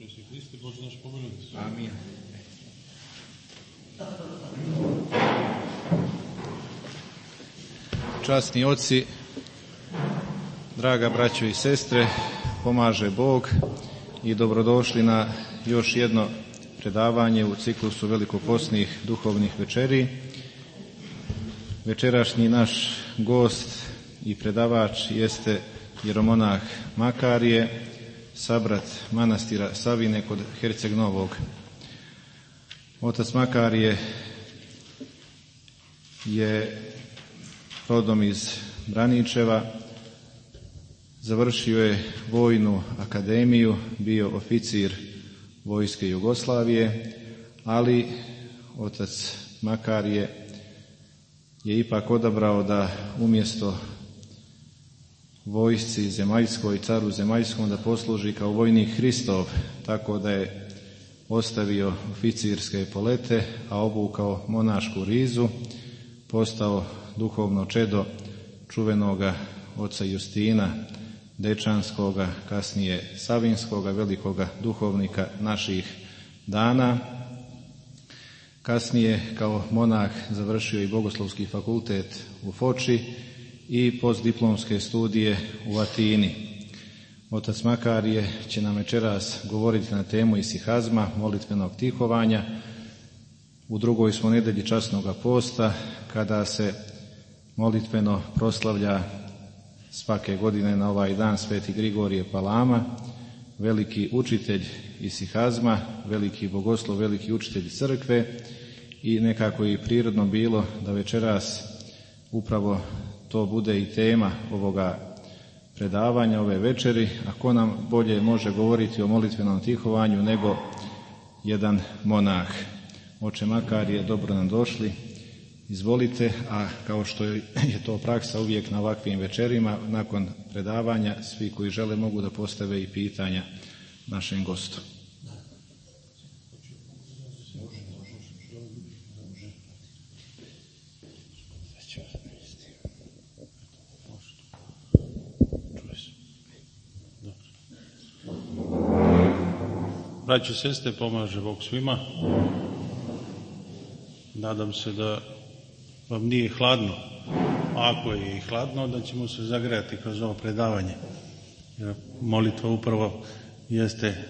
Jesu Hriste, Bože naš pomenuti. Amin. Časni oci, draga braćo i sestre, pomaže Bog i dobrodošli na još jedno predavanje u ciklusu velikoposnih duhovnih večeri. Večerašnji naš gost i predavač jeste jeromonah Makarije, sabrat manastira Savine kod Herceg Novog. Otac Makarije je rodom iz Braničeva, završio je vojnu akademiju, bio oficir vojske Jugoslavije, ali otac Makarije je ipak odabrao da umjesto vojsci zemaljskoj, caru zemaljskom da posluži kao vojnik Hristov, tako da je ostavio oficirske polete, a obukao monašku rizu, postao duhovno čedo čuvenoga oca Justina, Dečanskoga, kasnije Savinskoga, velikoga duhovnika naših dana. Kasnije kao monah završio i Bogoslovski fakultet u Foči i postdiplomske studije u Atini. Otac Makarije će nam večeras govoriti na temu isihazma, molitvenog tihovanja. U drugoj smo nedelji časnog posta, kada se molitveno proslavlja svake godine na ovaj dan Sveti Grigorije Palama, veliki učitelj isihazma, veliki bogoslov, veliki učitelj crkve i nekako i prirodno bilo da večeras upravo to bude i tema ovoga predavanja, ove večeri, a ko nam bolje može govoriti o molitvenom tihovanju nego jedan monah. Oče Makar je dobro nam došli, izvolite, a kao što je to praksa uvijek na ovakvim večerima, nakon predavanja, svi koji žele mogu da postave i pitanja našem gostu. Braće sestre, pomaže Bog svima. Nadam se da vam nije hladno. Ako je i hladno, da ćemo se zagrejati kroz ovo predavanje. Jer molitva upravo jeste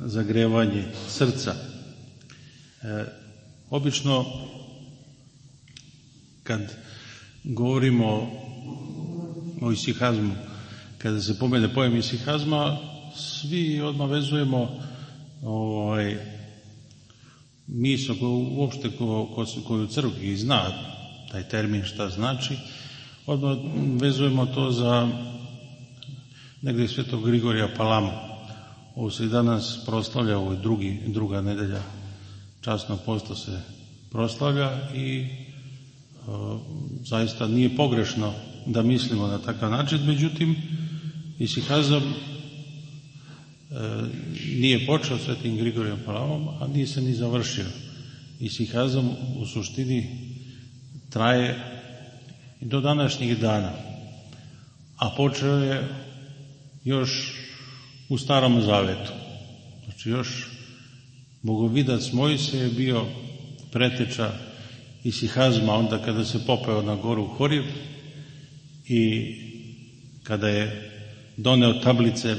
zagrevanje srca. E, obično, kad govorimo o isihazmu, kada se pomene pojem isihazma, svi odmah vezujemo ovaj, misao koju uopšte ko, ko, koju crkvi zna taj termin šta znači, odmah vezujemo to za negdje svetog Grigorija Palama. Ovo se i danas proslavlja, ovo je drugi, druga nedelja časnog posta se proslavlja i o, zaista nije pogrešno da mislimo na takav način, međutim, isihazam nije počeo svetim Grigorijom Palamom, a nije se ni završio. I sihazam u suštini traje do današnjih dana. A počeo je još u starom zavetu. Znači još bogovidac Mojse je bio preteča i sihazma onda kada se popeo na goru Horiv i kada je doneo tablice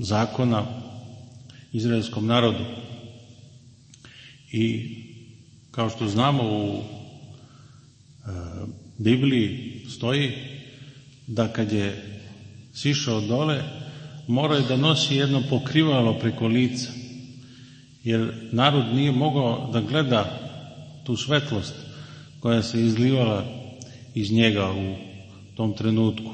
zakona izraelskom narodu. I kao što znamo u e, Bibliji stoji da kad je sišao dole morao je da nosi jedno pokrivalo preko lica jer narod nije mogao da gleda tu svetlost koja se izlivala iz njega u tom trenutku.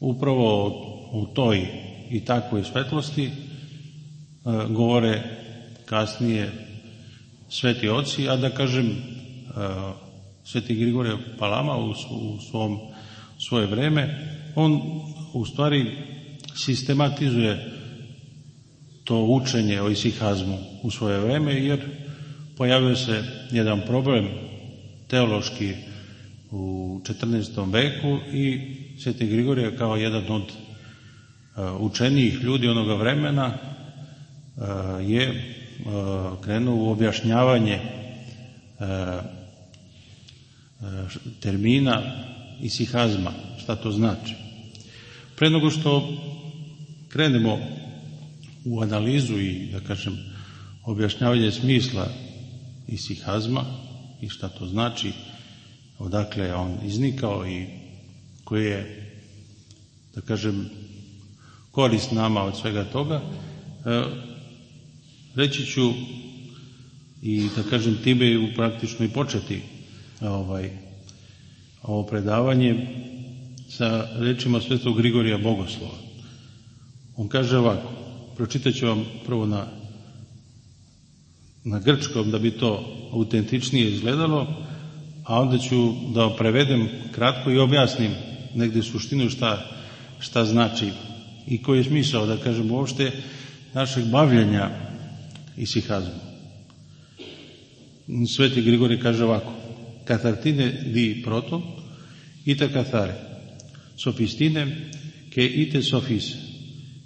Upravo u toj i takvoj svetlosti e, govore kasnije sveti oci, a da kažem e, sveti Grigorije Palama u, svom svoje vreme, on u stvari sistematizuje to učenje o isihazmu u svoje vreme, jer pojavio se jedan problem teološki u 14. veku i Sveti Grigorije kao jedan od učenijih ljudi onoga vremena je krenuo u objašnjavanje termina i sihazma, šta to znači. Pre nego što krenemo u analizu i, da kažem, objašnjavanje smisla i sihazma i šta to znači, odakle je on iznikao i koji je, da kažem, korist nama od svega toga, e, reći ću i da kažem time praktično i početi ovaj, ovo predavanje sa rečima svetog Grigorija Bogoslova. On kaže ovako, pročitat ću vam prvo na, na grčkom da bi to autentičnije izgledalo, a onda ću da prevedem kratko i objasnim negde suštinu šta, šta znači и кој е смисао, да кажем, обште нашег бављања и сихазму. Свети Григори каже овако, катартине ди прото, ита катаре, софистине ке ите софис.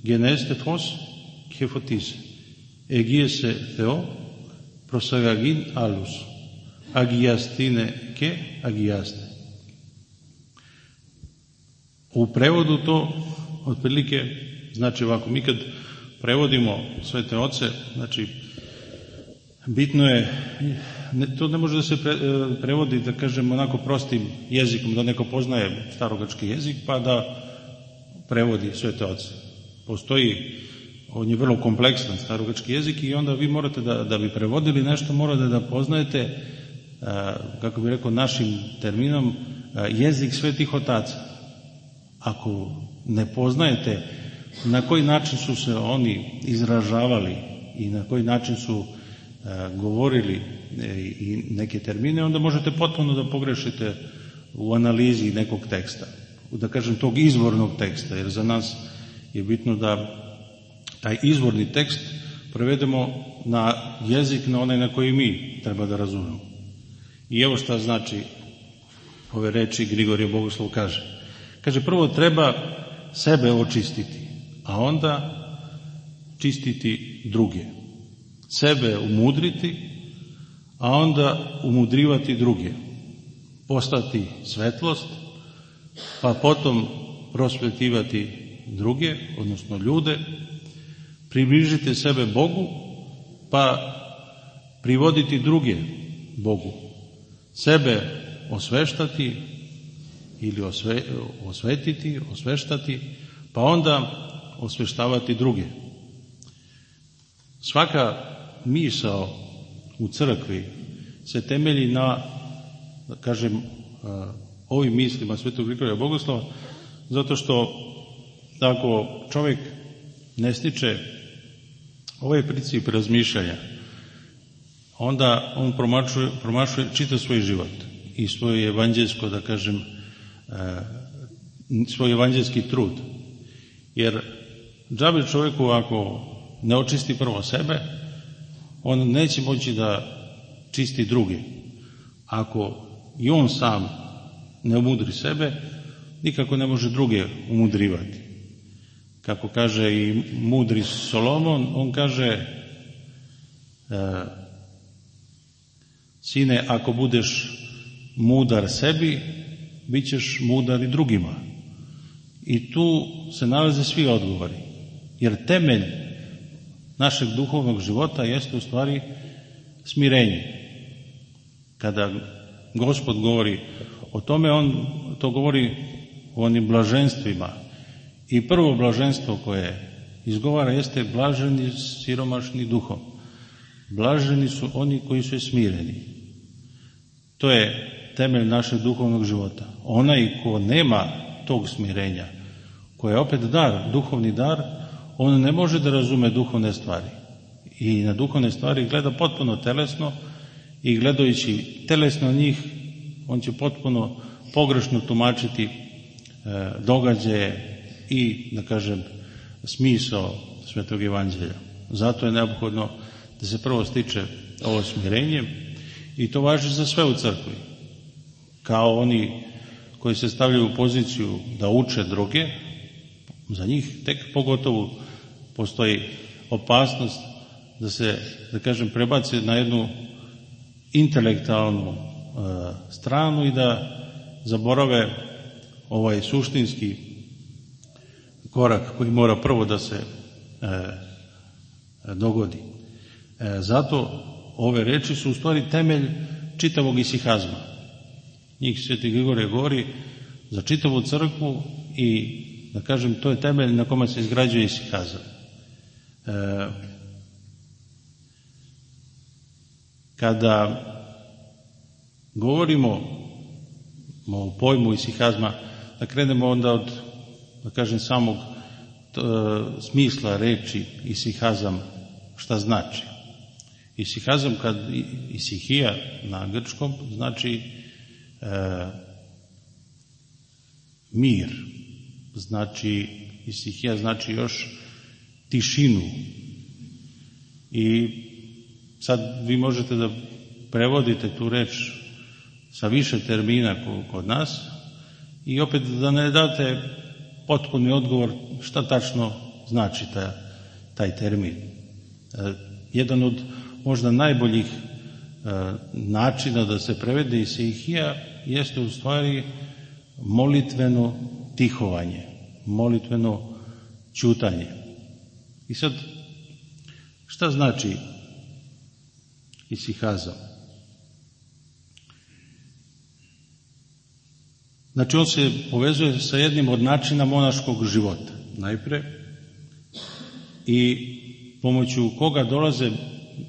генесте фос, ке фотисе, εγίεσε Θεό προς αγαγήν άλλους. Αγιαστήνε και αγιάστε. U prevodu otprilike znači ovako, mi kad prevodimo sve te oce, znači bitno je, ne, to ne može da se pre, prevodi, da kažem, onako prostim jezikom, da neko poznaje starogački jezik, pa da prevodi sve te oce. Postoji, on je vrlo kompleksan starogački jezik i onda vi morate da, da bi prevodili nešto, morate da poznajete, kako bi rekao našim terminom, jezik svetih otaca. Ako ne poznajete na koji način su se oni izražavali i na koji način su govorili e, i neke termine, onda možete potpuno da pogrešite u analizi nekog teksta, da kažem tog izvornog teksta, jer za nas je bitno da taj izvorni tekst prevedemo na jezik na onaj na koji mi treba da razumemo. I evo šta znači ove reči Grigorije Bogoslov kaže. Kaže, prvo treba sebe očistiti, a onda čistiti druge. Sebe umudriti, a onda umudrivati druge. Postati svetlost, pa potom prosvetivati druge, odnosno ljude, približiti sebe Bogu, pa privoditi druge Bogu. Sebe osveštati ili osve, osvetiti, osveštati, pa onda osveštavati druge. Svaka misao u crkvi se temelji na, da kažem, ovim mislima Svetog Grigorija Bogoslova, zato što ako čovjek ne stiče ovaj princip razmišljanja, onda on promašuje, promašuje čitav svoj život i svoje evanđelsko, da kažem, svoj evanđelski trud. Jer džabe čovjeku ako ne očisti prvo sebe, on neće moći da čisti druge. Ako i on sam ne umudri sebe, nikako ne može druge umudrivati. Kako kaže i mudri Solomon, on kaže e, sine, ako budeš mudar sebi, bit ćeš mudar i drugima. I tu se nalaze svi odgovori. Jer temelj našeg duhovnog života jeste u stvari smirenje. Kada gospod govori o tome, on to govori o onim blaženstvima. I prvo blaženstvo koje izgovara jeste blaženi siromašni duhom. Blaženi su oni koji su smireni. To je temelj našeg duhovnog života. Onaj ko nema tog smirenja, ko je opet dar, duhovni dar, on ne može da razume duhovne stvari. I na duhovne stvari gleda potpuno telesno i gledajući telesno njih, on će potpuno pogrešno tumačiti e, događaje i, da kažem, smisao Svetog Evanđelja. Zato je neophodno da se prvo stiče ovo smirenje i to važi za sve u crkvi kao oni koji se stavljaju u poziciju da uče druge, za njih tek pogotovo postoji opasnost da se, da kažem, prebace na jednu intelektualnu e, stranu i da zaborave ovaj suštinski korak koji mora prvo da se e, dogodi. E, zato ove reči su u stvari temelj čitavog isihazma. Njih Sveti Grigorije govori za čitavu crkvu i da kažem to je temelj na kome se izgrađuje isihazam. E, kada govorimo o pojmu isihazma, da krenemo onda od, da kažem, samog smisla reči isihazam, šta znači. Isihazam, kad isihija na grčkom, znači e, mir, znači isihija znači još tišinu. I sad vi možete da prevodite tu reč sa više termina kod nas i opet da ne date potpuni odgovor šta tačno znači ta, taj termin. E, jedan od možda najboljih e, načina da se prevede i sihija jeste u stvari molitveno tihovanje, molitveno čutanje. I sad, šta znači isihazam? Znači, on se povezuje sa jednim od načina monaškog života, najpre, i pomoću koga dolaze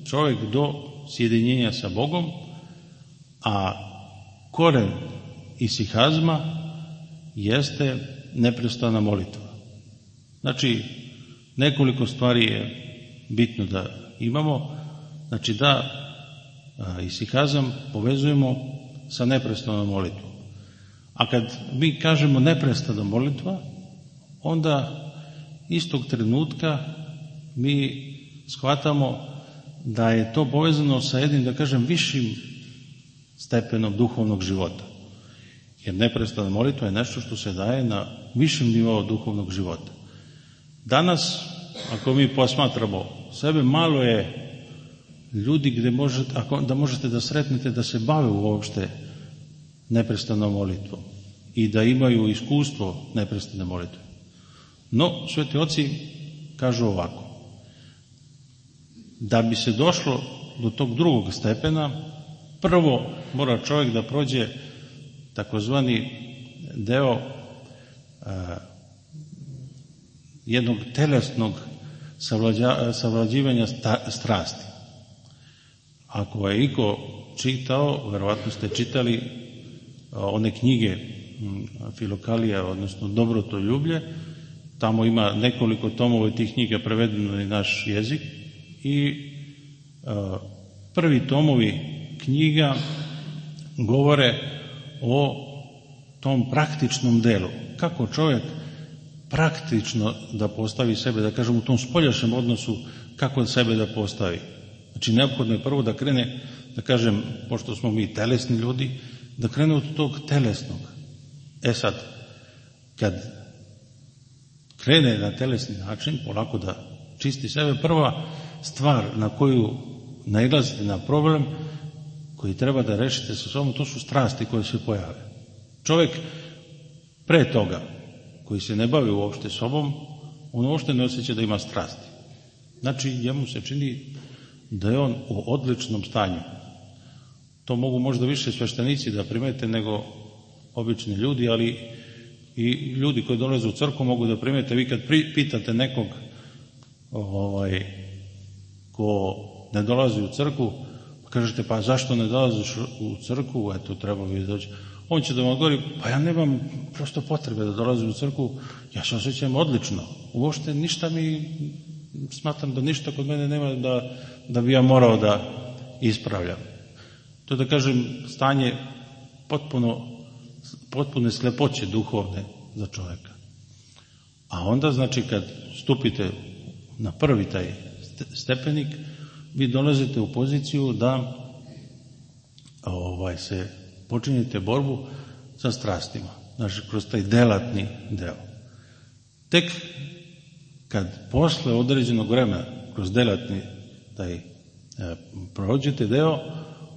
čovjek do sjedinjenja sa Bogom, a koren isihazma jeste neprestana molitva. Znači, nekoliko stvari je bitno da imamo. Znači da isihazam povezujemo sa neprestanom molitvom. A kad mi kažemo neprestana molitva, onda istog trenutka mi shvatamo da je to povezano sa jednim, da kažem, višim stepenom duhovnog života. Jer neprestana molitva je nešto što se daje na višem nivou duhovnog života. Danas, ako mi posmatramo sebe, malo je ljudi gde možete, ako, da možete da sretnete da se bave uopšte neprestanom molitvom i da imaju iskustvo neprestane molitve. No, sveti oci kažu ovako. Da bi se došlo do tog drugog stepena, prvo mora čovjek da prođe takozvani deo a, jednog telesnog savlađivanja sta, strasti. Ako je iko čitao, verovatno ste čitali one knjige Filokalija, odnosno Dobrotoljublje, tamo ima nekoliko tomova tih knjiga prevedeno na naš jezik i prvi tomovi knjiga govore o tom praktičnom delu. Kako čovjek praktično da postavi sebe, da kažem u tom spoljašnjem odnosu, kako sebe da postavi. Znači, neophodno je prvo da krene, da kažem, pošto smo mi telesni ljudi, da krene od tog telesnog. E sad, kad krene na telesni način, polako da čisti sebe, prva stvar na koju nailazite na problem koji treba da rešite sa sobom, to su strasti koje se pojave. Čovjek pre toga, koji se ne bavi uopšte sobom, on uopšte ne osjeća da ima strasti. Znači, njemu se čini da je on u odličnom stanju. To mogu možda više sveštenici da primete nego obični ljudi, ali i ljudi koji dolaze u crku mogu da primete. Vi kad pitate nekog ovaj, ko ne dolazi u crku, kažete pa zašto ne dolaziš u crku, eto treba vi doći. On će da vam odgovori, pa ja nemam prosto potrebe da dolazim u crku, ja se osjećam odlično. Uopšte ništa mi, smatram da ništa kod mene nema da, da bi ja morao da ispravljam. To da kažem stanje potpuno, potpune slepoće duhovne za čoveka. A onda znači kad stupite na prvi taj stepenik, vi dolazite u poziciju da ovaj se počinjete borbu sa strastima, znači kroz taj delatni deo. Tek kad posle određenog vremena kroz delatni taj, e, prođete deo,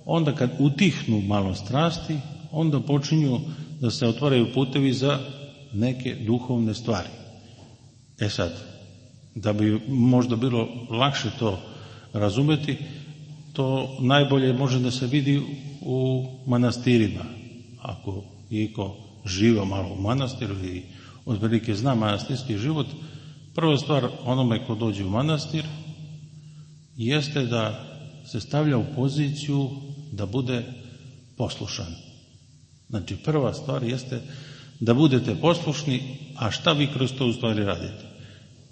onda kad utihnu malo strasti, onda počinju da se otvaraju putevi za neke duhovne stvari. E sad, da bi možda bilo lakše to razumeti, to najbolje može da se vidi u manastirima. Ako iko živa malo u manastiru i otprilike zna manastirski život, prva stvar onome ko dođe u manastir jeste da se stavlja u poziciju da bude poslušan. Znači prva stvar jeste da budete poslušni, a šta vi kroz to u stvari radite?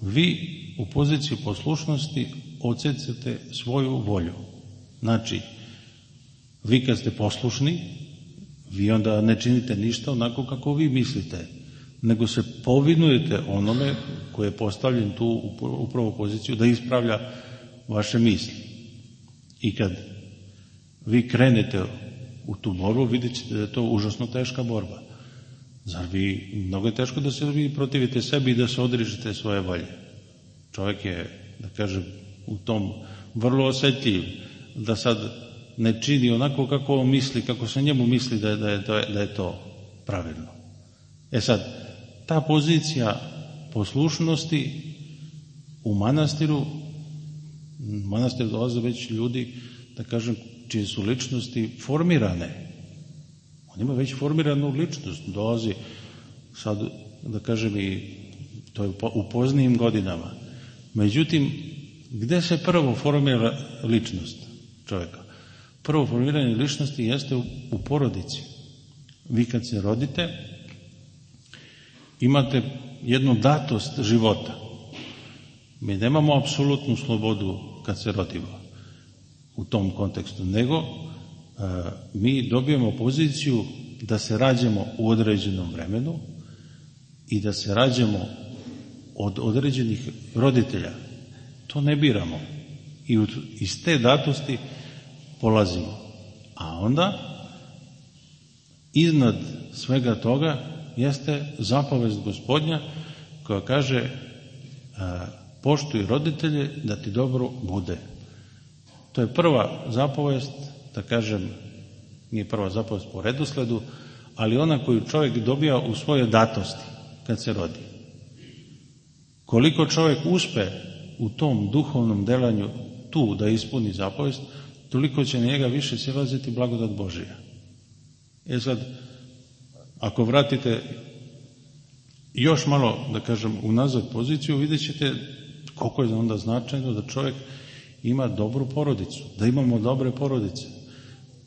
Vi u poziciju poslušnosti odsecate svoju volju. Znači, vi kad ste poslušni, vi onda ne činite ništa onako kako vi mislite, nego se povinujete onome koji je postavljen tu u prvu poziciju da ispravlja vaše misli. I kad vi krenete u tu borbu, vidjet ćete da je to užasno teška borba. Zar vi, mnogo je teško da se vi protivite sebi i da se odrižete svoje volje. Čovjek je, da kažem, u tom vrlo osjetljiv, da sad ne čini onako kako on misli, kako se njemu misli da je, da je, da je to pravilno. E sad, ta pozicija poslušnosti u manastiru, u manastiru dolaze već ljudi, da kažem, čije su ličnosti formirane. On ima već formiranu ličnost, dolazi sad, da kažem, i to je u poznijim godinama. Međutim, gde se prvo formira ličnost čovjeka? Prvo formiranje ličnosti jeste u porodici. Vi kad se rodite, imate jednu datost života. Mi nemamo apsolutnu slobodu kad se rodimo u tom kontekstu, nego mi dobijemo poziciju da se rađemo u određenom vremenu i da se rađemo od određenih roditelja. To ne biramo. I iz te datosti polazimo. A onda iznad svega toga jeste zapovest gospodnja koja kaže poštuj roditelje da ti dobro bude. To je prva zapovest, da kažem, nije prva zapovest po redosledu, ali ona koju čovjek dobija u svojoj datosti kad se rodi. Koliko čovjek uspe u tom duhovnom delanju tu da ispuni zapovest, toliko će njega više silaziti blagodat Božija. E sad, ako vratite još malo, da kažem, unazad poziciju, vidjet ćete koliko je onda značajno da čovjek ima dobru porodicu, da imamo dobre porodice.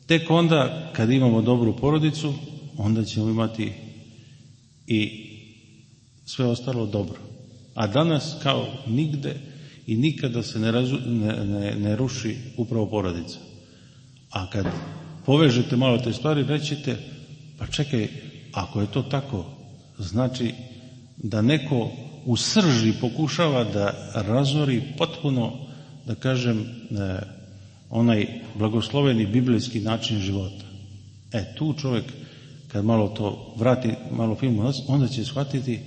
Tek onda, kad imamo dobru porodicu, onda ćemo imati i sve ostalo dobro. A danas kao nigde i nikada se ne, razu, ne, ne, ne ruši upravo porodica. A kad povežete malo te stvari, rećete, pa čekaj, ako je to tako, znači da neko u srži pokušava da razori potpuno, da kažem, onaj blagosloveni biblijski način života. E, tu čovjek, kad malo to vrati, malo filmu, onda će shvatiti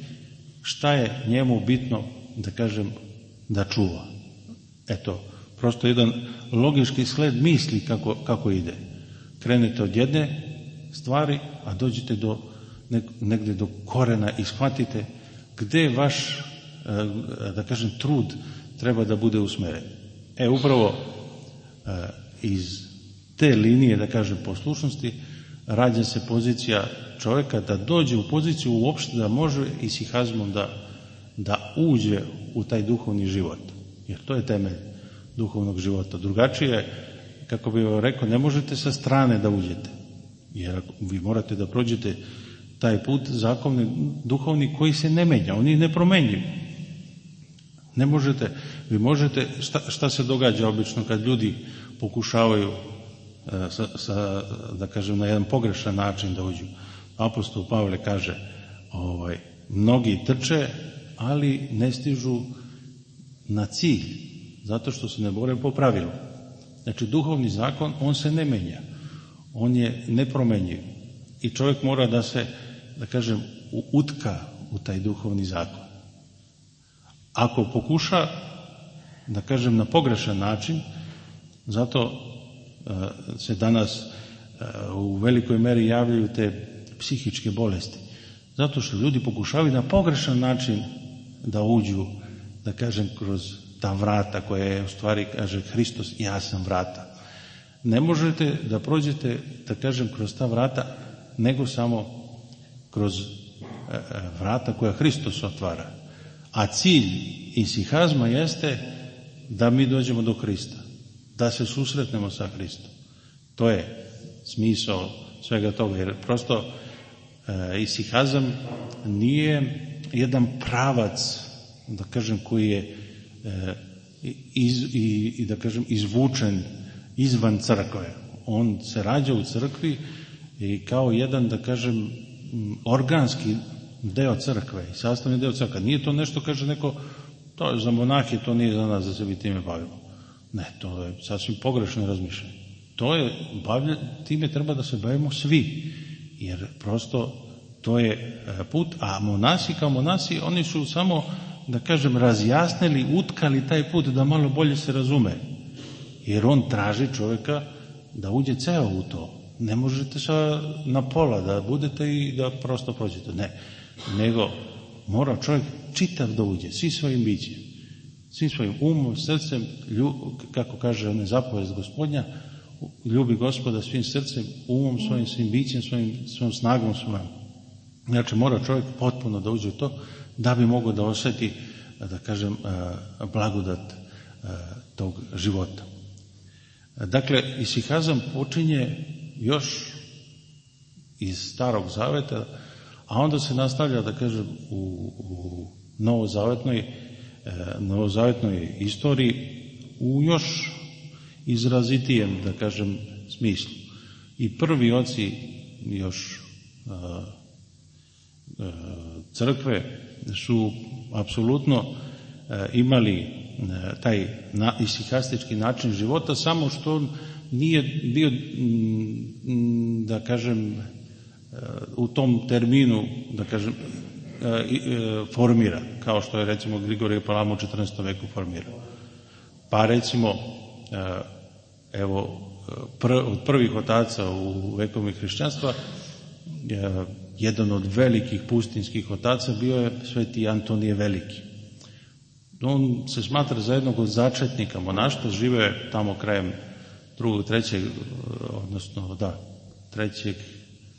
šta je njemu bitno, da kažem, da čuva. Eto, prosto jedan logički sled misli kako, kako ide. Krenete od jedne stvari, a dođete do negde do korena i shvatite gde vaš, da kažem, trud treba da bude usmeren. E, upravo iz te linije, da kažem, poslušnosti, rađa se pozicija čovjeka da dođe u poziciju uopšte da može i sihazmom da, da uđe u taj duhovni život. Jer to je temelj duhovnog života. Drugačije, kako bi vam rekao, ne možete sa strane da uđete. Jer vi morate da prođete taj put zakonni, duhovni koji se ne menja, oni ne promenjuju. Ne možete, vi možete, šta, šta se događa obično kad ljudi pokušavaju sa, sa, da kažem, na jedan pogrešan način da uđu. Apostol Pavle kaže, ovaj, mnogi trče, ali ne stižu na cilj, zato što se ne bore po pravilu. Znači, duhovni zakon, on se ne menja. On je nepromenjiv. I čovjek mora da se, da kažem, utka u taj duhovni zakon. Ako pokuša, da kažem, na pogrešan način, Zato se danas u velikoj meri javljaju te psihičke bolesti. Zato što ljudi pokušavaju na pogrešan način da uđu, da kažem, kroz ta vrata koja je u stvari, kaže Hristos, ja sam vrata. Ne možete da prođete, da kažem, kroz ta vrata, nego samo kroz e, e, vrata koja Hristos otvara. A cilj isihazma jeste da mi dođemo do Hrista, da se susretnemo sa Hristom. To je smisao svega toga, jer prosto e, isihazam nije jedan pravac, da kažem, koji je e, iz, i, i da kažem izvučen izvan crkve. On se rađa u crkvi i kao jedan, da kažem, organski deo crkve i sastavni deo crkve. Nije to nešto, kaže neko, to je za monahe, to nije za nas da se mi time bavimo. Ne, to je sasvim pogrešno razmišljanje. To je, bavlja, time treba da se bavimo svi, jer prosto to je e, put, a monasi kao monasi, oni su samo, da kažem, razjasnili, utkali taj put da malo bolje se razume. Jer on traži čovjeka da uđe ceo u to. Ne možete sa na pola da budete i da prosto prođete. Ne. Nego mora čovjek čitav da uđe, svi svojim bićem. Svim svojim umom, srcem, lju, kako kaže one zapovest gospodnja, ljubi gospoda svim srcem, umom svojim, svim bićem, svojim, svojom snagom svojom. Znači mora čovjek potpuno da uđe u to da bi mogao da osjeti, da kažem, blagodat tog života. Dakle, isihazam počinje još iz starog zaveta, a onda se nastavlja, da kažem, u, u novozavetnoj, e, novozavetnoj istoriji u još izrazitijem, da kažem, smislu. I prvi oci još crkve su apsolutno imali taj na, isihastički način života, samo što nije bio, da kažem, u tom terminu, da kažem, formira, kao što je recimo Grigorije Palama u 14. veku formirao. Pa recimo, evo, od prvih otaca u vekovima hrišćanstva, jedan od velikih pustinskih otaca bio je sveti Antonije Veliki. On se smatra za jednog od začetnika monaštva, žive je tamo krajem drugog, trećeg, odnosno da, trećeg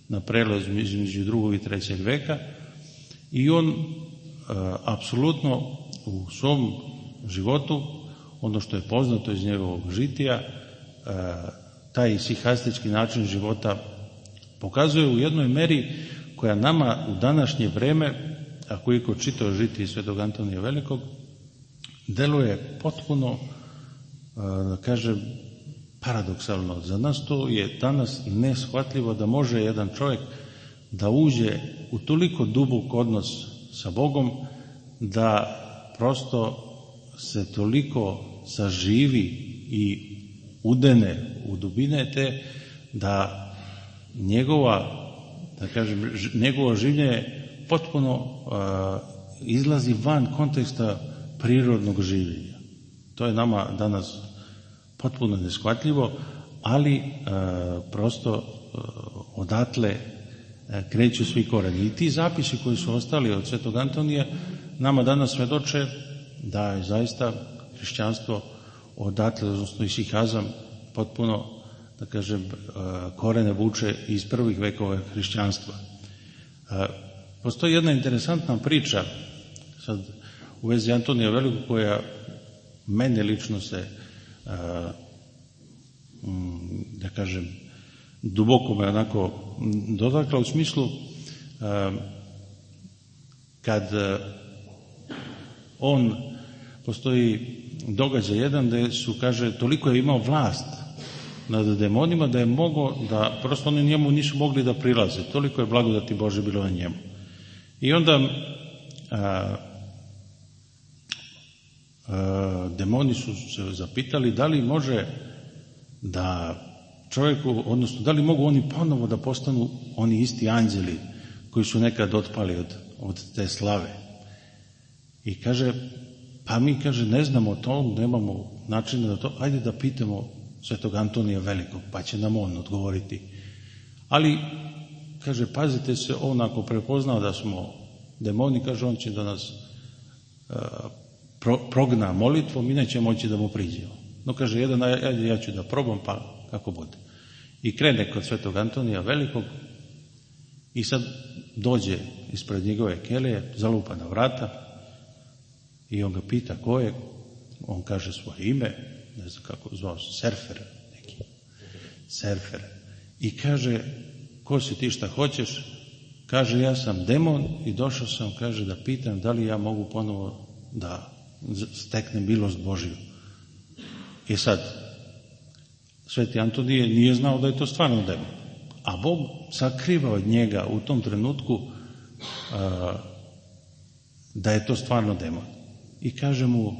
na prelaz između drugog i trećeg veka i on e, apsolutno u svom životu, ono što je poznato iz njegovog žitija, e, taj sihastički način života pokazuje u jednoj meri koja nama u današnje vreme, ako iko čitao žitije svetog Antonija Velikog, deluje potpuno, da kažem, paradoksalno. Za nas to je danas neshvatljivo da može jedan čovjek da uđe u toliko dubok odnos sa Bogom da prosto se toliko saživi i udene u dubine te da njegova da kažem njegovo življenje potpuno uh, izlazi van konteksta prirodnog življenja. To je nama danas potpuno neshvatljivo, ali e, prosto e, odatle e, kreću svi koreni. I ti zapisi koji su ostali od Svetog Antonija nama danas svedoče da je zaista hrišćanstvo odatle, odnosno i sihazam, potpuno, da kažem, korene vuče iz prvih vekova hrišćanstva. Postoji jedna interesantna priča, sad u vezi Antonija Velikog koja mene lično se da kažem duboko me onako dotakla u smislu kad on postoji događaj jedan da su kaže toliko je imao vlast nad demonima da je mogao da prosto oni njemu nisu mogli da prilaze toliko je blagodati Bože bilo na njemu i onda a, demoni su se zapitali da li može da čovjeku, odnosno da li mogu oni ponovo da postanu oni isti anđeli koji su nekad otpali od, od te slave. I kaže, pa mi kaže ne znamo to, nemamo načina da to, ajde da pitamo svetog Antonija Velikog, pa će nam on odgovoriti. Ali, kaže, pazite se, on ako prepoznao da smo demoni, kaže, on će da nas uh, pro, progna molitvom i neće moći da mu priđemo. No, kaže, jedan, ajde, ja ću da probam, pa kako bude. I krene kod svetog Antonija Velikog i sad dođe ispred njegove kelije, zalupa na vrata i on ga pita ko je, on kaže svoje ime, ne znam kako zvao se, Serfer neki, Serfer. I kaže, ko si ti šta hoćeš? Kaže, ja sam demon i došao sam, kaže, da pitam da li ja mogu ponovo da steknem milost Božiju. I sad, Sveti Antonije nije znao da je to stvarno demon. A Bog sakriva od njega u tom trenutku a, da je to stvarno demon. I kaže mu,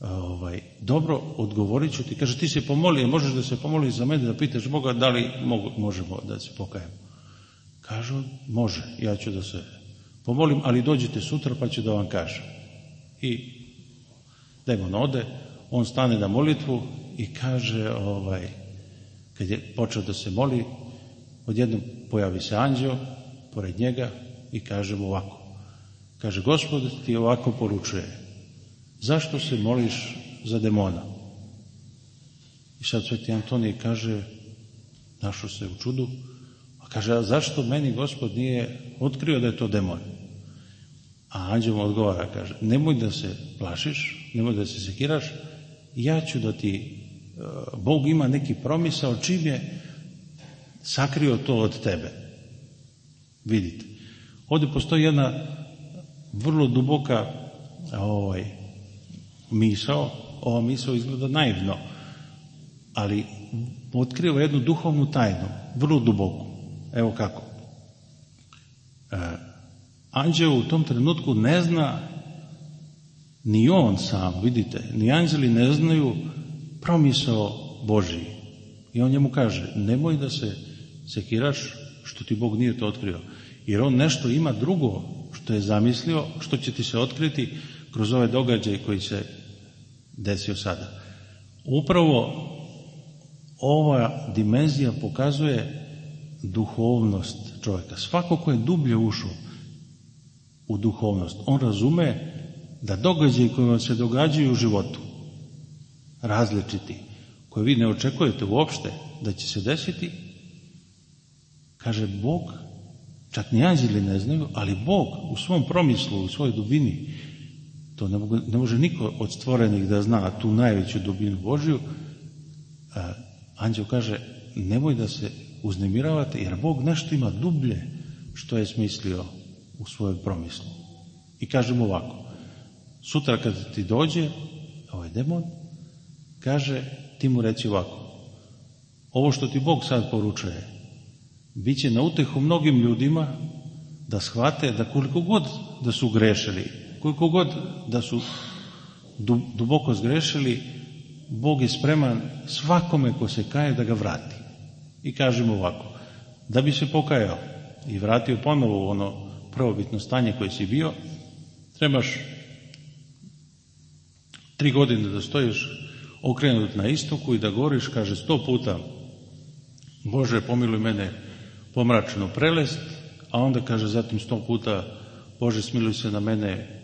ovaj, dobro, odgovorit ću ti. Kaže, ti se pomoli, možeš da se pomoli za mene, da pitaš Boga da li mogu, možemo da se pokajemo. Kažu, može, ja ću da se pomolim, ali dođite sutra pa ću da vam kažem. I demon ode, on stane na molitvu i kaže, ovaj, kad je počeo da se moli, odjednom pojavi se anđeo pored njega i kaže mu ovako. Kaže, gospod ti ovako poručuje, zašto se moliš za demona? I sad sveti Antonij kaže, našao se u čudu, a kaže, a zašto meni gospod nije otkrio da je to demon? A anđel mu odgovara, kaže, nemoj da se plašiš, nemoj da se sekiraš, ja ću da ti, Bog ima neki promisao čim je sakrio to od tebe. Vidite. Ovdje postoji jedna vrlo duboka ovaj, misao, ova misao izgleda naivno, ali otkriva jednu duhovnu tajnu, vrlo duboku. Evo kako. E, anđeo u tom trenutku ne zna ni on sam, vidite, ni anđeli ne znaju promisao Božiji. I on njemu kaže, nemoj da se sekiraš što ti Bog nije to otkrio. Jer on nešto ima drugo što je zamislio, što će ti se otkriti kroz ove događaje koji se desio sada. Upravo ova dimenzija pokazuje duhovnost čovjeka. Svako ko je dublje ušao u duhovnost, on razume da događaji koji vam se događaju u životu, različiti, koje vi ne očekujete uopšte da će se desiti, kaže Bog, čak ni anđeli ne znaju, ali Bog u svom promislu, u svojoj dubini, to ne, mogu, ne može niko od stvorenih da zna tu najveću dubinu Božju, a, anđel kaže, nemoj da se uznemiravate, jer Bog nešto ima dublje što je smislio u svojoj promislu. I kažemo ovako, sutra kad ti dođe ovaj demon, kaže, ti mu reći ovako, ovo što ti Bog sad poručuje, bit će na utehu mnogim ljudima da shvate da koliko god da su grešili, koliko god da su duboko zgrešili, Bog je spreman svakome ko se kaje da ga vrati. I kažemo ovako, da bi se pokajao i vratio ponovo ono prvobitno stanje koje si bio, trebaš tri godine da stojiš okrenut na istoku i da govoriš, kaže sto puta Bože pomiluj mene pomračenu prelest, a onda kaže zatim sto puta Bože smiluj se na mene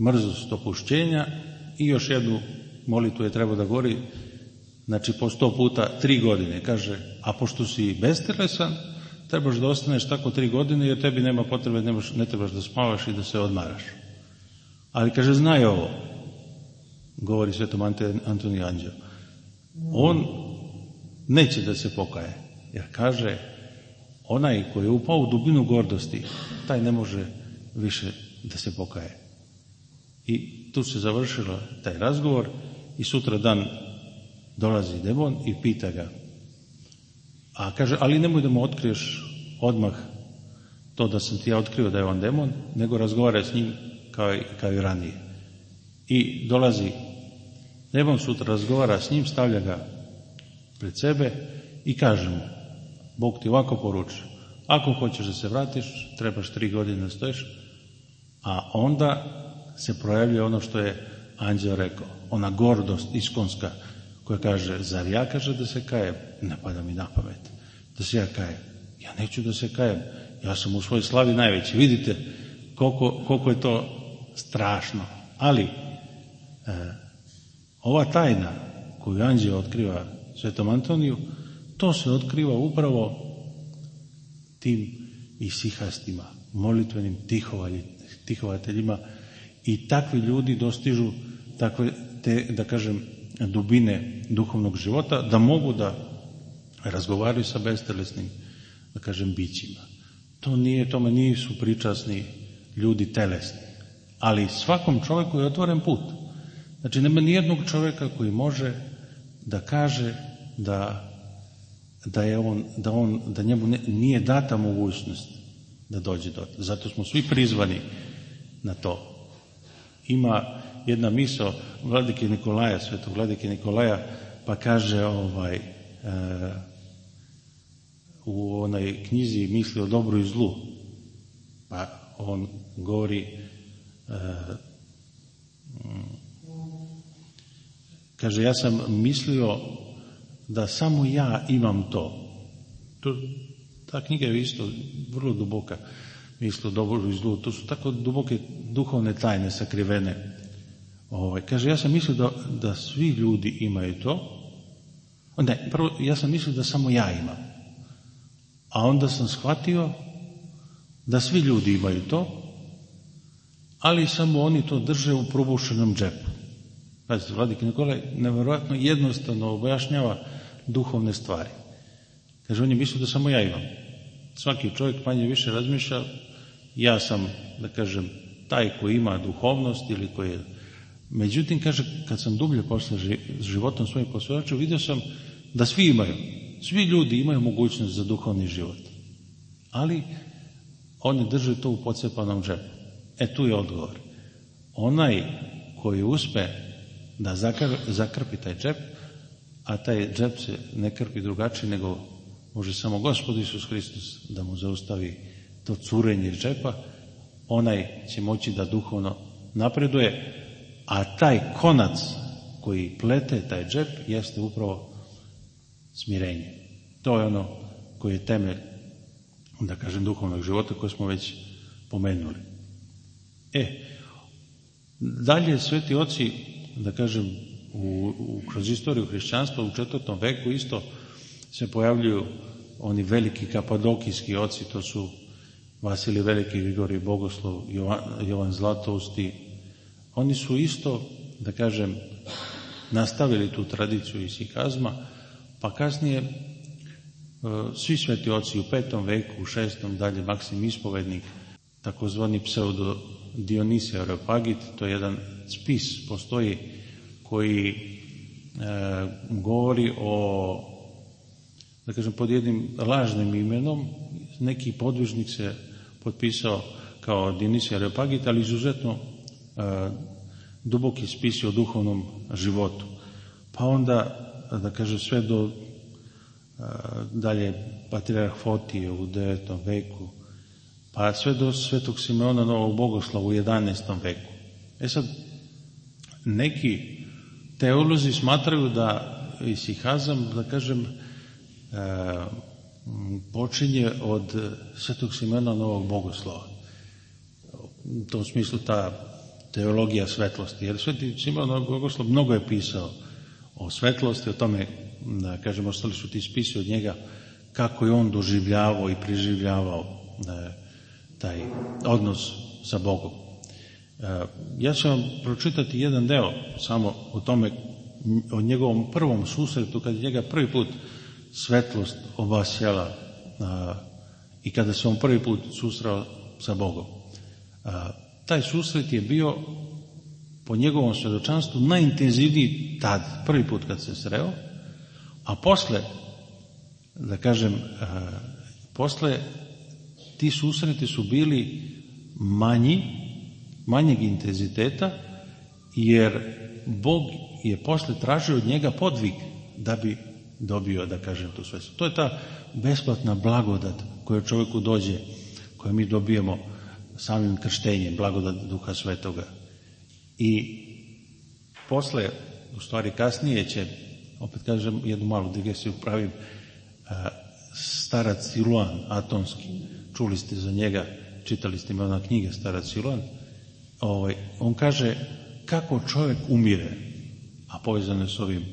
mrzost opušćenja i još jednu molitu je treba da govori znači po sto puta tri godine. Kaže, a pošto si bestelesan trebaš da ostaneš tako tri godine jer tebi nema potrebe, nemaš, ne trebaš da spavaš i da se odmaraš. Ali kaže, znaj ovo, govori svetom Antoni Anđeo, on neće da se pokaje, jer kaže, onaj koji je upao u dubinu gordosti, taj ne može više da se pokaje. I tu se završilo taj razgovor i sutra dan dolazi demon i pita ga. A kaže, ali nemoj da mu otkriješ odmah to da sam ti ja otkrio da je on demon, nego razgovara s njim kao i, kao i ranije. I dolazi demon sutra razgovara s njim, stavlja ga pred sebe i kaže mu, Bog ti ovako poruči, ako hoćeš da se vratiš, trebaš tri godine da stojiš, a onda se projavljuje ono što je anđeo rekao, ona gordost iskonska koja kaže, zar ja kaže da se kajem? Ne pada mi na pamet da se ja kajem. Ja neću da se kajem, ja sam u svojoj slavi najveći. Vidite koliko, koliko je to strašno. Ali, e, ova tajna koju anđeo otkriva svetom Antoniju, to se otkriva upravo tim isihastima, molitvenim tihovateljima i takvi ljudi dostižu takve, te, da kažem, dubine duhovnog života, da mogu da razgovaraju sa bestelesnim, da kažem, bićima. To nije, tome nisu pričasni ljudi telesni. Ali svakom čovjeku je otvoren put. Znači, nema nijednog čovjeka koji može da kaže da, da je on, da on, da njemu ne, nije data mogućnost da dođe do Zato smo svi prizvani na to. Ima jedna misao vladike Nikolaja, svetog vladike Nikolaja, pa kaže ovaj, e, u onoj knjizi misli o dobru i zlu. Pa on govori e, kaže ja sam mislio da samo ja imam to. to ta knjiga je isto vrlo duboka misli o dobru i zlu. To su tako duboke duhovne tajne sakrivene. Ovaj, kaže, ja sam mislio da, da svi ljudi imaju to. Ne, prvo, ja sam mislio da samo ja imam. A onda sam shvatio da svi ljudi imaju to, ali samo oni to drže u probušenom džepu. Pazite, Vladik Nikolaj nevjerojatno jednostavno objašnjava duhovne stvari. Kaže, on je mislio da samo ja imam. Svaki čovjek manje više razmišlja, ja sam, da kažem, taj koji ima duhovnost ili koji je... Međutim, kaže, kad sam dublje posle životom svojim posvojača, vidio sam da svi imaju. Svi ljudi imaju mogućnost za duhovni život. Ali oni drže to u pocepanom džepu. E tu je odgovor. Onaj koji uspe da zakrpi taj džep, a taj džep se ne krpi drugačije nego može samo Gospod Isus Hristos da mu zaustavi to curenje iz džepa, onaj će moći da duhovno napreduje, a taj konac koji plete taj džep jeste upravo smirenje. To je ono koji je temelj, da kažem, duhovnog života koje smo već pomenuli. E, dalje sveti oci, da kažem, u, u, kroz istoriju hrišćanstva u četvrtom veku isto se pojavljuju oni veliki kapadokijski oci, to su Vasilij Veliki, Grigorij Bogoslov, Jovan, Jovan Zlatousti. Oni su isto, da kažem, nastavili tu tradiciju isikazma, pa kasnije e, svi sveti oci u petom veku, u šestom, dalje Maksim Ispovednik, takozvani pseudo Dionisij Areopagit, to je jedan spis, postoji koji e, govori o, da kažem, pod jednim lažnim imenom, neki podvižnik se potpisao kao Dionisij Areopagit, ali izuzetno e, duboki spisi o duhovnom životu. Pa onda da kaže sve do dalje Patriarh Fotije u 9. veku, pa sve do Svetog Simeona Novog Bogoslava u 11. veku. E sad, neki teolozi smatraju da isihazam, da kažem, počinje od Svetog Simena Novog Bogoslova. U tom smislu ta teologija svetlosti. Jer Sveti Simeon Novog Bogoslov mnogo je pisao o svetlosti, o tome, da kažemo, ostali su ti spisi od njega, kako je on doživljavao i priživljavao da, taj odnos sa Bogom. E, ja ću vam pročitati jedan deo samo o tome, o njegovom prvom susretu, kad je njega prvi put svetlost obasjala a, i kada se on prvi put susrao sa Bogom. A, taj susret je bio po njegovom svjedočanstvu najintenzivniji tad, prvi put kad se sreo, a posle, da kažem, posle ti susreti su bili manji, manjeg intenziteta, jer Bog je posle tražio od njega podvig da bi dobio, da kažem, tu sve. To je ta besplatna blagodat koja čovjeku dođe, koju mi dobijemo samim krštenjem, blagodat Duha Svetoga. I posle, u stvari kasnije će, opet kažem jednu malu digresiju pravim, starac Siluan, atonski, čuli ste za njega, čitali ste mi ona knjiga Starac Siluan, ovaj, on kaže kako čovjek umire, a povezano je s ovim,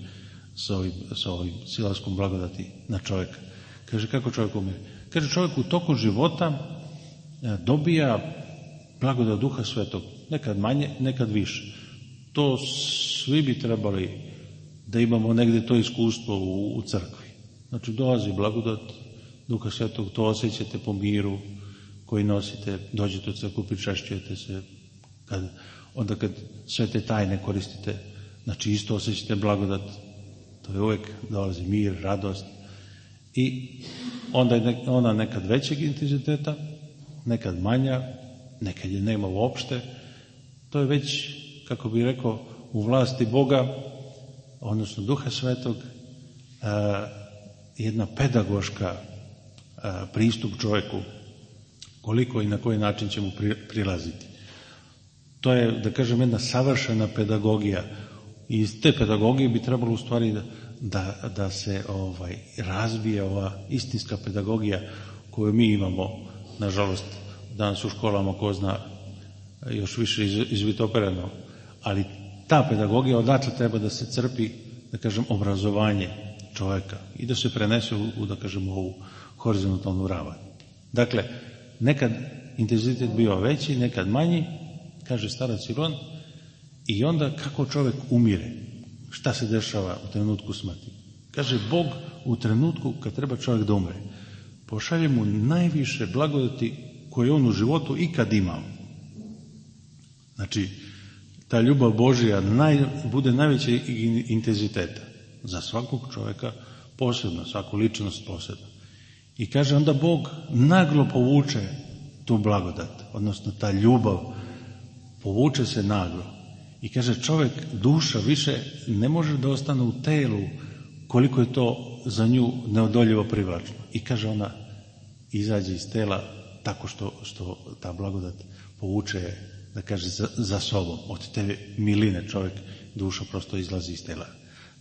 s ovim, s ovim silaskom blagodati na čovjeka. Kaže kako čovjek umire. Kaže čovjek u toku života dobija blagodat duha svetog, nekad manje, nekad više. To svi bi trebali da imamo negdje to iskustvo u, u crkvi. Znači dolazi blagodat duha svetog, to osjećate po miru koji nosite, dođete u crkvu, pričašćujete se, kad, onda kad sve te tajne koristite, znači isto osjećate blagodat, to je uvijek dolazi mir, radost i onda je ona nekad većeg intenziteta, nekad manja, nekad je nema uopšte, to je već, kako bi rekao, u vlasti Boga, odnosno Duha Svetog, jedna pedagoška pristup čovjeku, koliko i na koji način će mu prilaziti. To je, da kažem, jedna savršena pedagogija. I iz te pedagogije bi trebalo u stvari da, da, da se ovaj, razvije ova istinska pedagogija koju mi imamo, nažalost, danas u školama, ko zna, još više iz, izvitoperano. Ali ta pedagogija odatle treba da se crpi, da kažem, obrazovanje čovjeka i da se prenese u, u da kažem, ovu horizontalnu ravan. Dakle, nekad intenzitet bio veći, nekad manji, kaže starac Iron, i onda kako čovjek umire, šta se dešava u trenutku smrti. Kaže, Bog u trenutku kad treba čovjek da umre, pošalje mu najviše blagodati koje on u životu ikad imao. Znači, ta ljubav Božija naj, bude najveće intenziteta za svakog čovjeka posebno, svaku ličnost posebno. I kaže onda Bog naglo povuče tu blagodat, odnosno ta ljubav povuče se naglo. I kaže čovjek, duša više ne može da ostane u telu koliko je to za nju neodoljivo privlačno. I kaže ona, izađe iz tela tako što, što ta blagodat povuče da kaže za, za sobom. Od te miline čovjek duša prosto izlazi iz tela.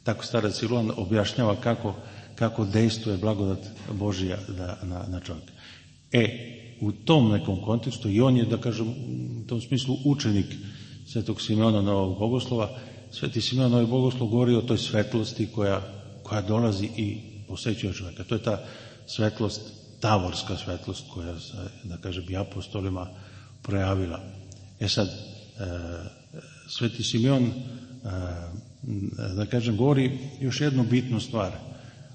Tako starac Siluan objašnjava kako, kako dejstuje blagodat Božija da, na, na čovjeka. E, u tom nekom kontekstu i on je, da kažem, u tom smislu učenik svetog Simeona Novog Bogoslova. Sveti Simeon Novi Bogoslov govori o toj svetlosti koja, koja dolazi i posećuje čovjeka. To je ta svetlost, tavorska svetlost koja se, da kažem, i apostolima projavila. E sad, e, Sveti Simeon, e, da kažem, govori još jednu bitnu stvar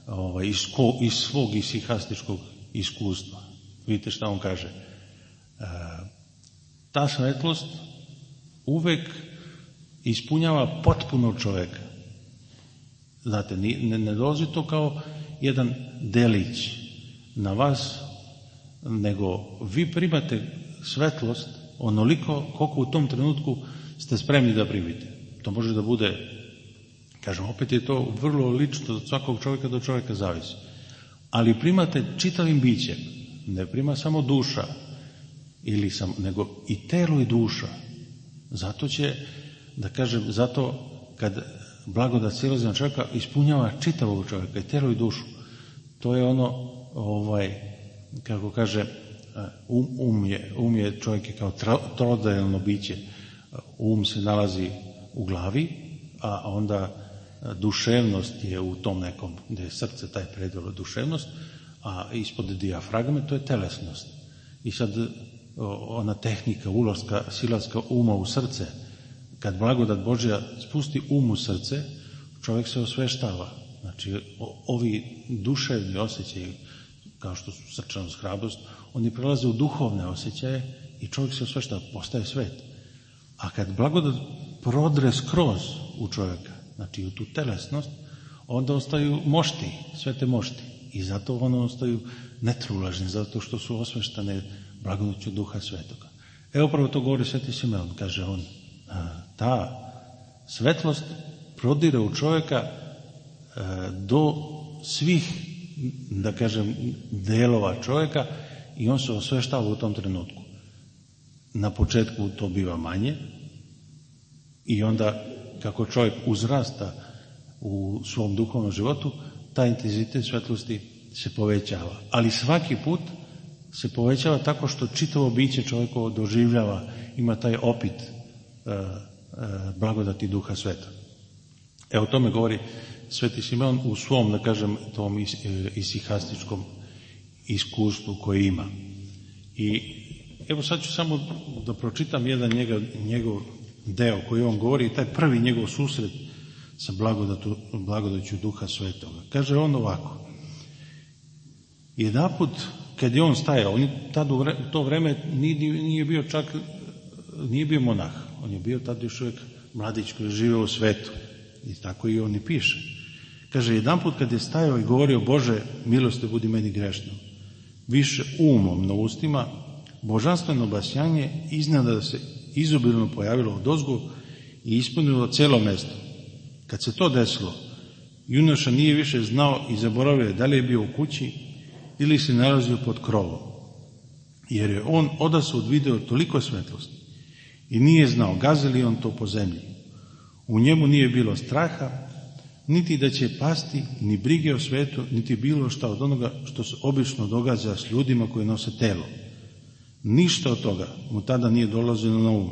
ovaj, iz, ko, iz svog isihastičkog iskustva. Vidite šta on kaže. E, ta svetlost uvek ispunjava potpuno čoveka. Znate, ne, ne dolazi to kao jedan delić na vas, nego vi primate svetlost onoliko koliko u tom trenutku ste spremni da primite. To može da bude, kažem, opet je to vrlo lično od svakog čovjeka do čovjeka zavisi. Ali primate čitavim bićem, ne prima samo duša, ili sam, nego i telo i duša. Zato će, da kažem, zato kad blagodat silazi na čovjeka ispunjava čitavog čovjeka i telo i dušu. To je ono, ovaj, kako kaže, um, um, je, um je čovjek je kao trodelno biće. Um se nalazi u glavi, a onda duševnost je u tom nekom, gdje je srce taj predvelo duševnost, a ispod dijafragme to je telesnost. I sad ona tehnika ulaska, silaska uma u srce, kad blagodat Božja spusti um u srce, čovjek se osveštava. Znači, ovi duševni osjećaji, kao što su srčanost, hrabrost, oni prelaze u duhovne osjećaje i čovjek se osveštava, postaje svet. A kad blagodat prodre skroz u čovjeka, znači u tu telesnost, onda ostaju mošti, sve te mošti. I zato ono ostaju netrulažni, zato što su osveštane blagodaću duha svetoga. Evo prvo to govori sveti Simeon, kaže on, ta svetlost prodire u čovjeka do svih, da kažem, delova čovjeka i on se osveštava u tom trenutku. Na početku to biva manje i onda kako čovjek uzrasta u svom duhovnom životu, taj intenzitet svetlosti se povećava. Ali svaki put se povećava tako što čitavo biće čovjekovo doživljava, ima taj opit e, e, blagodati duha sveta. E o tome govori Sveti Simeon u svom, da kažem, tom is, e, isihastičkom iskustvu koje ima. I evo sad ću samo da pročitam jedan njegov, njegov deo koji on govori, taj prvi njegov susret sa blagodaću duha svetoga. Kaže on ovako. Jedaput kad je on stajao, on tad u to vreme nije, nije bio čak, nije bio monah, on je bio tad još uvijek mladić koji je u svetu. I tako i on i piše. Kaže, jedan put kad je stajao i govorio, Bože, milosti budi meni grešno. Više umom na ustima, božanstveno basjanje iznada se izobilno pojavilo od ozgu i ispunilo celo mesto. Kad se to desilo, junoša nije više znao i zaboravio da li je bio u kući ili se nalazio pod krovom. Jer je on odasud video toliko svetlosti i nije znao gazi li on to po zemlji. U njemu nije bilo straha, niti da će pasti, ni brige o svetu, niti bilo šta od onoga što se obično događa s ljudima koji nose telo. Ništa od toga mu tada nije dolazilo na um,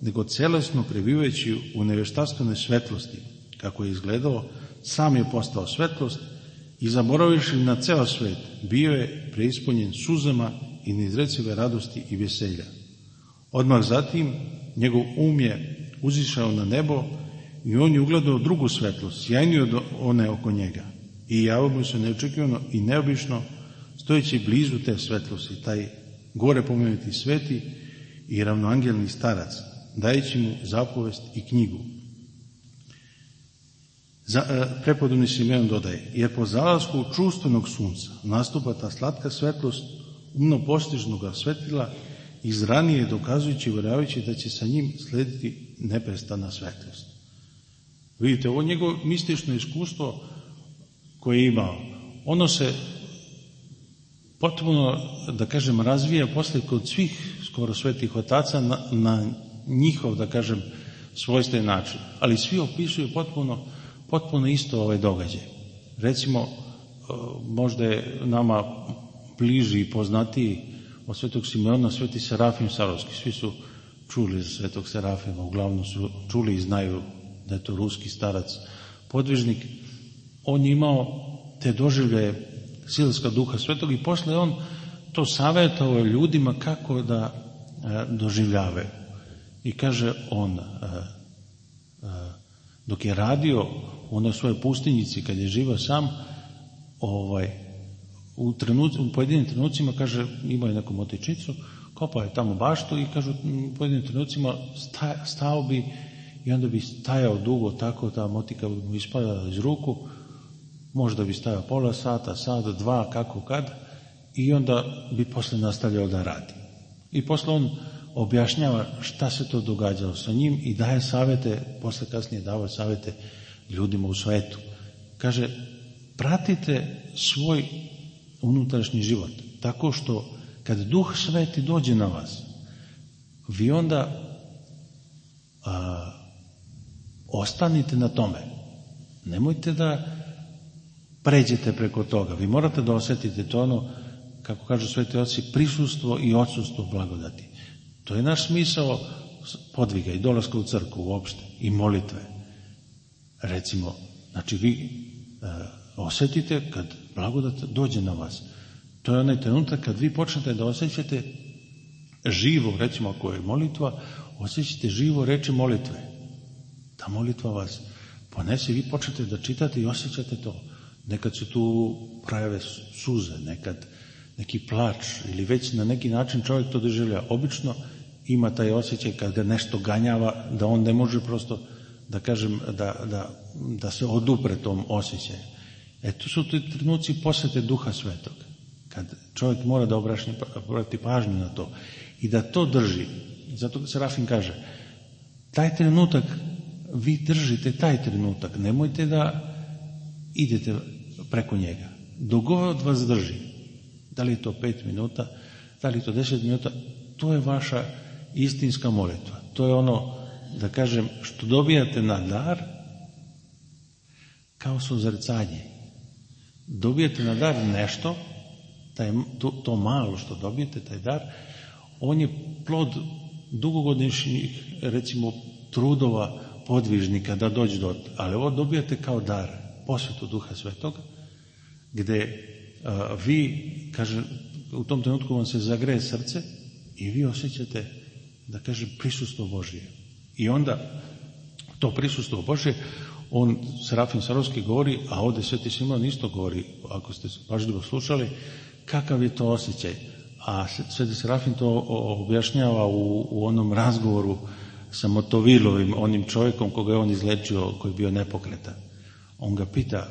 nego celesno prebivajući u neveštastvenoj svetlosti, kako je izgledalo, sam je postao svetlost i zaboravivši na ceo svet, bio je preispunjen suzama i neizrecive radosti i veselja. Odmah zatim njegov um je uzišao na nebo i on je ugledao drugu svetlost, sjajniju od one oko njega. I javio mu se neočekivano i neobično, stojeći blizu te svetlosti, taj gore pomenuti sveti i ravnoangelni starac, dajeći mu zapovest i knjigu. Za, e, prepodobni Simeon dodaje, jer po zalasku čustvenog sunca nastupa ta slatka svetlost umno postižnog svetila iz ranije dokazujući i da će sa njim slediti neprestana svetlost. Vidite, ovo njegovo mistično iskustvo koje je imao, ono se potpuno, da kažem, razvija posle kod svih skoro svetih otaca na, na njihov, da kažem, svojstven način. Ali svi opisuju potpuno potpuno isto ovaj događaj. Recimo, e, možda je nama bliži i poznatiji od svetog Simeona sveti Serafim Sarovski. Svi su čuli za svetog Serafima, uglavnom su čuli i znaju da je to ruski starac, podvižnik. On je imao te doživljaje silska duha svetog i posle on to savjetovao ljudima kako da e, doživljave. I kaže on, e, dok je radio u onoj svojoj pustinjici kad je živao sam, ovaj, u, trenuc, u pojedinim trenucima, kaže, imao je neku motičicu, kopao je tamo baštu i kaže, u pojedinim trenucima sta, stao bi i onda bi stajao dugo tako, ta motika bi mu ispadala iz ruku, možda bi stajao pola sata, sat, dva, kako kad, i onda bi posle nastavljao da radi. I posle on objašnjava šta se to događalo sa njim i daje savete, posle kasnije davao savete ljudima u svetu. Kaže, pratite svoj unutrašnji život, tako što kad duh sveti dođe na vas, vi onda a, ostanite na tome. Nemojte da pređete preko toga. Vi morate da osetite to ono, kako kažu sveti oci, prisustvo i odsustvo blagodati. To je naš smisao podviga i dolaska u crku uopšte i molitve. Recimo, znači vi e, osetite kad blagodat dođe na vas. To je onaj trenutak kad vi počnete da osjećate živo, recimo ako je molitva, osjećate živo reči molitve. Ta molitva vas ponese, vi počnete da čitate i osjećate to. Nekad se tu projave suze, nekad neki plač ili već na neki način čovjek to doživlja. Obično ima taj osjećaj kad ga nešto ganjava, da on ne može prosto da kažem, da, da, da se odupre tom osjećaju. E to su ti trenuci posete duha svetog. Kad čovjek mora da obrašni, obrati pažnju na to i da to drži. Zato Serafin kaže, taj trenutak, vi držite taj trenutak, nemojte da idete preko njega. Dogod vas drži, da li je to pet minuta, da li je to deset minuta, to je vaša istinska molitva. To je ono da kažem, što dobijate na dar, kao suzrcanje. Dobijete na dar nešto, taj, to, to malo što dobijete, taj dar, on je plod dugogodišnjih, recimo, trudova podvižnika da dođe do... Ali ovo dobijate kao dar, posvetu Duha Svetoga, gde a, vi, kaže, u tom trenutku vam se zagreje srce i vi osjećate, da kažem, prisustvo Božije. I onda to prisustvo Božije, on, Serafim Sarovski govori, a ovde Sveti Simon isto govori, ako ste pažljivo slušali, kakav je to osjećaj. A Sveti Serafim to objašnjava u, u onom razgovoru sa Motovilovim, onim čovjekom koga je on izlečio, koji je bio nepokretan. On ga pita,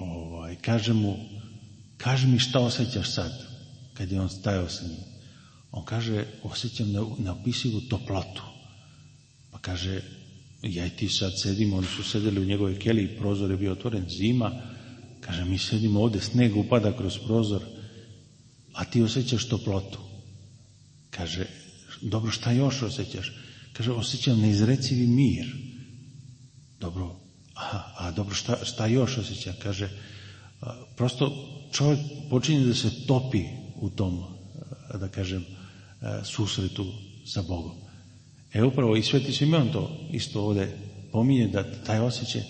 ovaj, kaže mu, kaže mi šta osjećaš sad, kad je on stajao sa njim. On kaže, osjećam neopisivu toplotu. Pa kaže, ja i ti sad sedimo, oni su sedeli u njegove keliji, prozor je bio otvoren, zima, kaže, mi sedimo ovde, sneg upada kroz prozor, a ti osjećaš toplotu. Kaže, dobro, šta još osjećaš? Kaže, osjećam neizrecivi mir. Dobro, a, a dobro, šta, šta još osjećam? Kaže, prosto čovjek počinje da se topi u tom, da kažem, susretu sa Bogom. E upravo i Sveti Simeon to isto ovde pominje da taj osjećaj,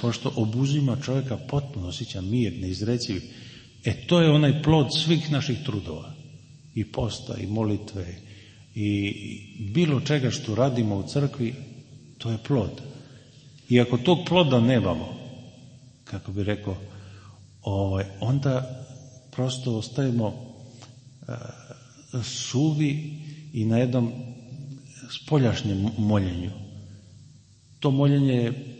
pošto obuzima čovjeka potpuno osjeća mir, neizrecivi, e to je onaj plod svih naših trudova i posta i molitve i bilo čega što radimo u crkvi, to je plod. I ako tog ploda nemamo, kako bi rekao, ovaj, onda prosto ostajemo uh, suvi i na jednom spoljašnjem moljenju. To moljenje je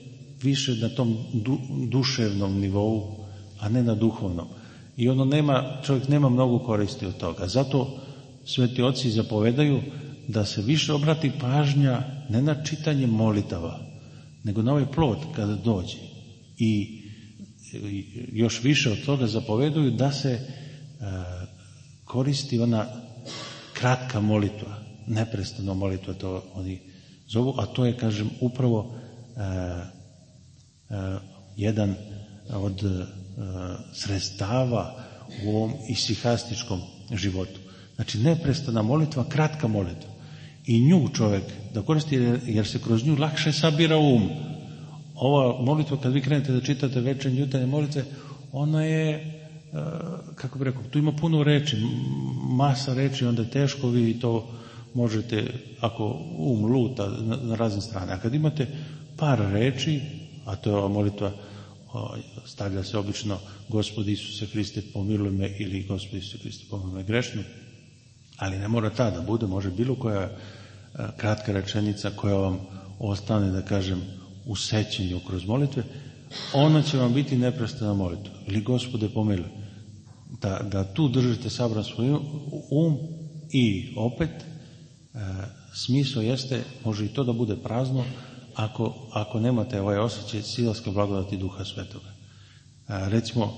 više na tom du, duševnom nivou, a ne na duhovnom. I ono nema, čovjek nema mnogo koristi od toga. Zato sveti oci zapovedaju da se više obrati pažnja ne na čitanje molitava, nego na ovaj plod kada dođe. I još više od toga zapoveduju da se e, koristi ona kratka molitva, neprestano molitva, to oni zovu, a to je, kažem, upravo e, e, jedan od e, sredstava u ovom isihastičkom životu. Znači, neprestana molitva, kratka molitva. I nju čovjek da koristi jer se kroz nju lakše sabira um. Ova molitva, kad vi krenete da čitate večernje jutarnje molitve, ona je kako bi rekao, tu ima puno reči, masa reči, onda je teško vi to možete, ako um luta na, na razne strane. A kad imate par reči, a to je ova molitva, stavlja se obično Gospod Isuse Hriste pomiluj me ili Gospod Isuse Hriste pomiluj me grešno, ali ne mora ta da bude, može bilo koja kratka rečenica koja vam ostane, da kažem, u sećenju kroz molitve, ona će vam biti neprestana molitva. Ili Gospode pomiluj da, da tu držite sabran svoj um i opet e, smisao jeste, može i to da bude prazno ako, ako nemate ovaj osjećaj silaske blagodati Duha Svetoga. E, recimo,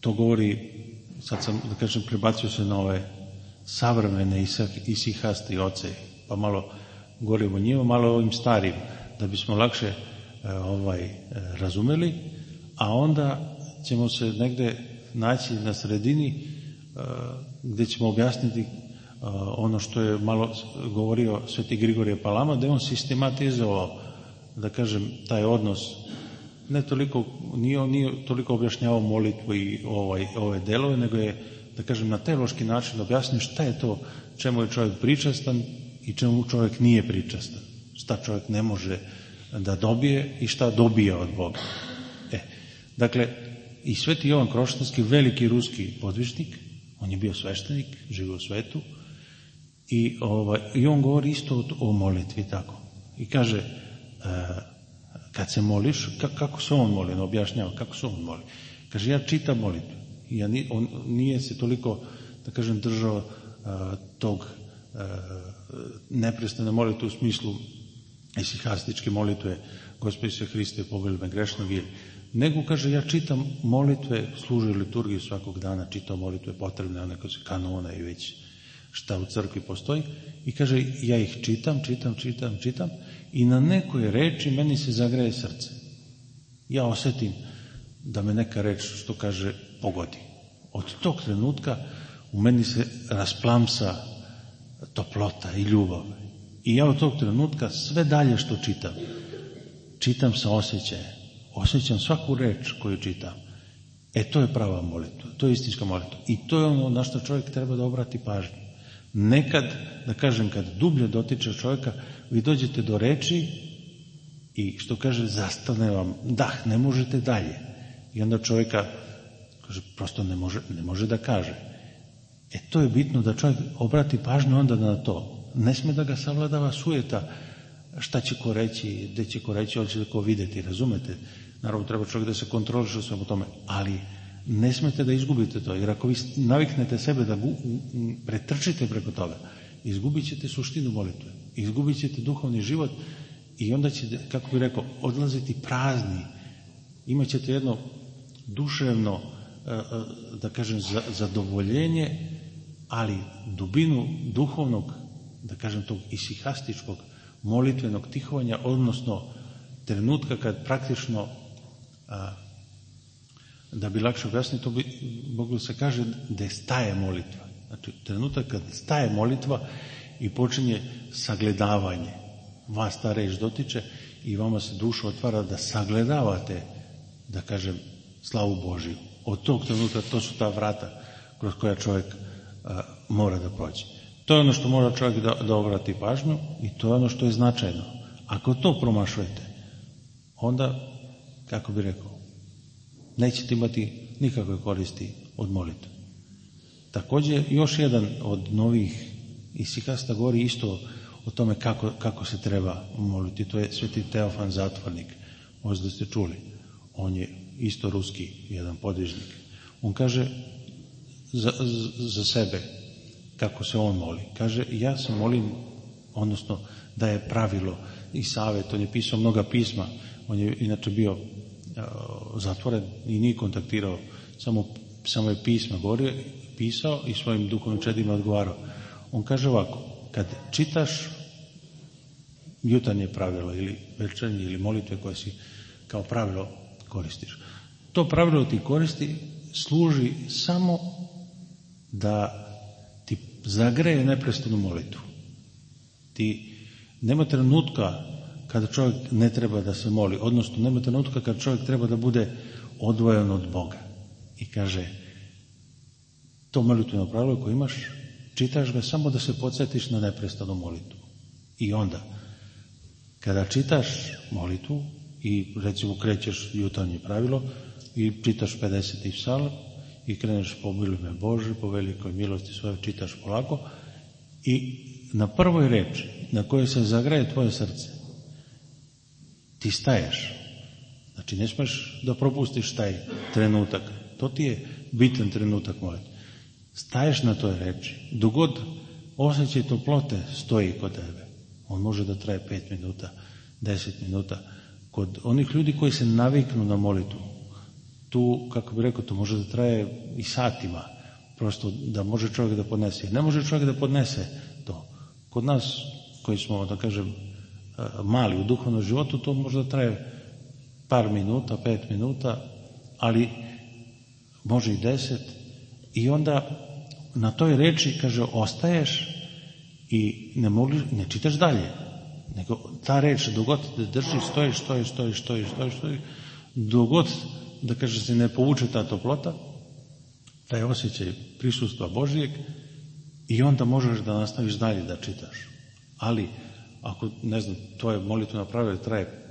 to govori, sad sam, da kažem, prebacio se na ove savremene isihaste oce, pa malo govorim o njima, malo o ovim starim, da bismo lakše e, ovaj, e, razumeli, a onda ćemo se negde naći na sredini uh, gde ćemo objasniti uh, ono što je malo govorio Sveti Grigorije Palama, da je on sistematizovao, da kažem, taj odnos ne toliko, nije, nije toliko objašnjavao molitvu i ovaj, ove delove, nego je, da kažem, na teološki način objasnio šta je to čemu je čovjek pričastan i čemu čovjek nije pričastan. Šta čovjek ne može da dobije i šta dobija od Boga. E, dakle, i sveti Jovan Kroštanski, veliki ruski podvižnik, on je bio sveštenik, živio u svetu, i, ovaj, i on govori isto o, o molitvi tako. I kaže, e, kad se moliš, kako se on moli, on objašnjava kako se on moli. Kaže, ja čitam molitvu. Ja on nije se toliko, da kažem, držao a, tog a, neprestane molitve u smislu isihastičke molitve Gospodi se Hriste, pobili me grešnog ili nego kaže ja čitam molitve, služi liturgiju svakog dana, čitam molitve potrebne, one se kanona i već šta u crkvi postoji i kaže ja ih čitam, čitam, čitam, čitam i na nekoj reči meni se zagreje srce. Ja osjetim da me neka reč, što kaže, pogodi. Od tog trenutka u meni se rasplamsa toplota i ljubav. I ja od tog trenutka sve dalje što čitam, čitam sa osjećajem. Osjećam svaku reč koju čitam. E to je prava molitva, to je istinska molitva. I to je ono na što čovjek treba da obrati pažnju. Nekad, da kažem, kad dublje dotiče čovjeka, vi dođete do reči i što kaže, zastane vam dah, ne možete dalje. I onda čovjeka, kaže, prosto ne može, ne može da kaže. E to je bitno da čovjek obrati pažnju onda na to. Ne sme da ga savladava sujeta šta će ko reći, gde će ko reći, hoće da ko videti, razumete? Naravno, treba čovjek da se kontroliše u svemu tome, ali ne smete da izgubite to, jer ako vi naviknete sebe da pretrčite preko toga, izgubit ćete suštinu molitve, izgubit ćete duhovni život i onda ćete, kako bi rekao, odlaziti prazni, imat ćete jedno duševno, e, e, da kažem, zadovoljenje, ali dubinu duhovnog, da kažem, tog isihastičkog molitvenog tihovanja, odnosno trenutka kad praktično a, da bi lakše objasniti, to bi moglo se kaže da staje molitva. Znači, trenutak kad staje molitva i počinje sagledavanje. Vas ta reč dotiče i vama se duša otvara da sagledavate, da kažem, slavu Božiju. Od tog trenutka to su ta vrata kroz koja čovjek a, mora da prođe. To je ono što mora čovjek da, da obrati pažnju i to je ono što je značajno. Ako to promašujete, onda, kako bi rekao, nećete imati nikakve koristi od molitve. Također, još jedan od novih isikasta govori isto o tome kako, kako se treba moliti. To je sveti Teofan Zatvornik. Možda ste čuli. On je isto ruski, jedan podvižnik. On kaže za, za sebe kako se on moli. Kaže, ja se molim, odnosno da je pravilo i savjet, on je pisao mnoga pisma, on je inače bio zatvoren i nije kontaktirao, samo, samo je pisma govorio, pisao i svojim duhovnim čedima odgovarao. On kaže ovako, kad čitaš jutarnje pravilo ili večernje ili molitve koje si kao pravilo koristiš. To pravilo ti koristi služi samo da ti zagreje neprestanu molitvu. Ti nema trenutka kada čovjek ne treba da se moli, odnosno nema trenutka kada čovjek treba da bude odvojen od Boga. I kaže, to molitveno pravilo koje imaš, čitaš ga samo da se podsjetiš na neprestanu molitvu. I onda, kada čitaš molitvu i recimo krećeš jutarnje pravilo i čitaš 50. psalam i kreneš po me Bože, po velikoj milosti svoje čitaš polako i na prvoj reči na kojoj se zagreje tvoje srce ti staješ. Znači ne smeš da propustiš taj trenutak. To ti je bitan trenutak molitve. Staješ na toj reči. Dogod osjećaj toplote stoji kod tebe. On može da traje pet minuta, deset minuta. Kod onih ljudi koji se naviknu na molitvu, tu, kako bi rekao, to može da traje i satima. Prosto da može čovjek da podnese. Ne može čovjek da podnese to. Kod nas, koji smo, da kažem, mali u duhovnom životu, to možda traje par minuta, pet minuta, ali može i deset. I onda na toj reči, kaže, ostaješ i ne, mogli, ne čitaš dalje. Nego ta reč, dogod te držiš, stojiš, stojiš, stojiš, stojiš, stojiš, stojiš, dogod, da kaže se, ne povuče ta toplota, taj osjećaj prisustva Božijeg i onda možeš da nastaviš dalje da čitaš. Ali, ako, ne znam, tvoje molitve pravilo traje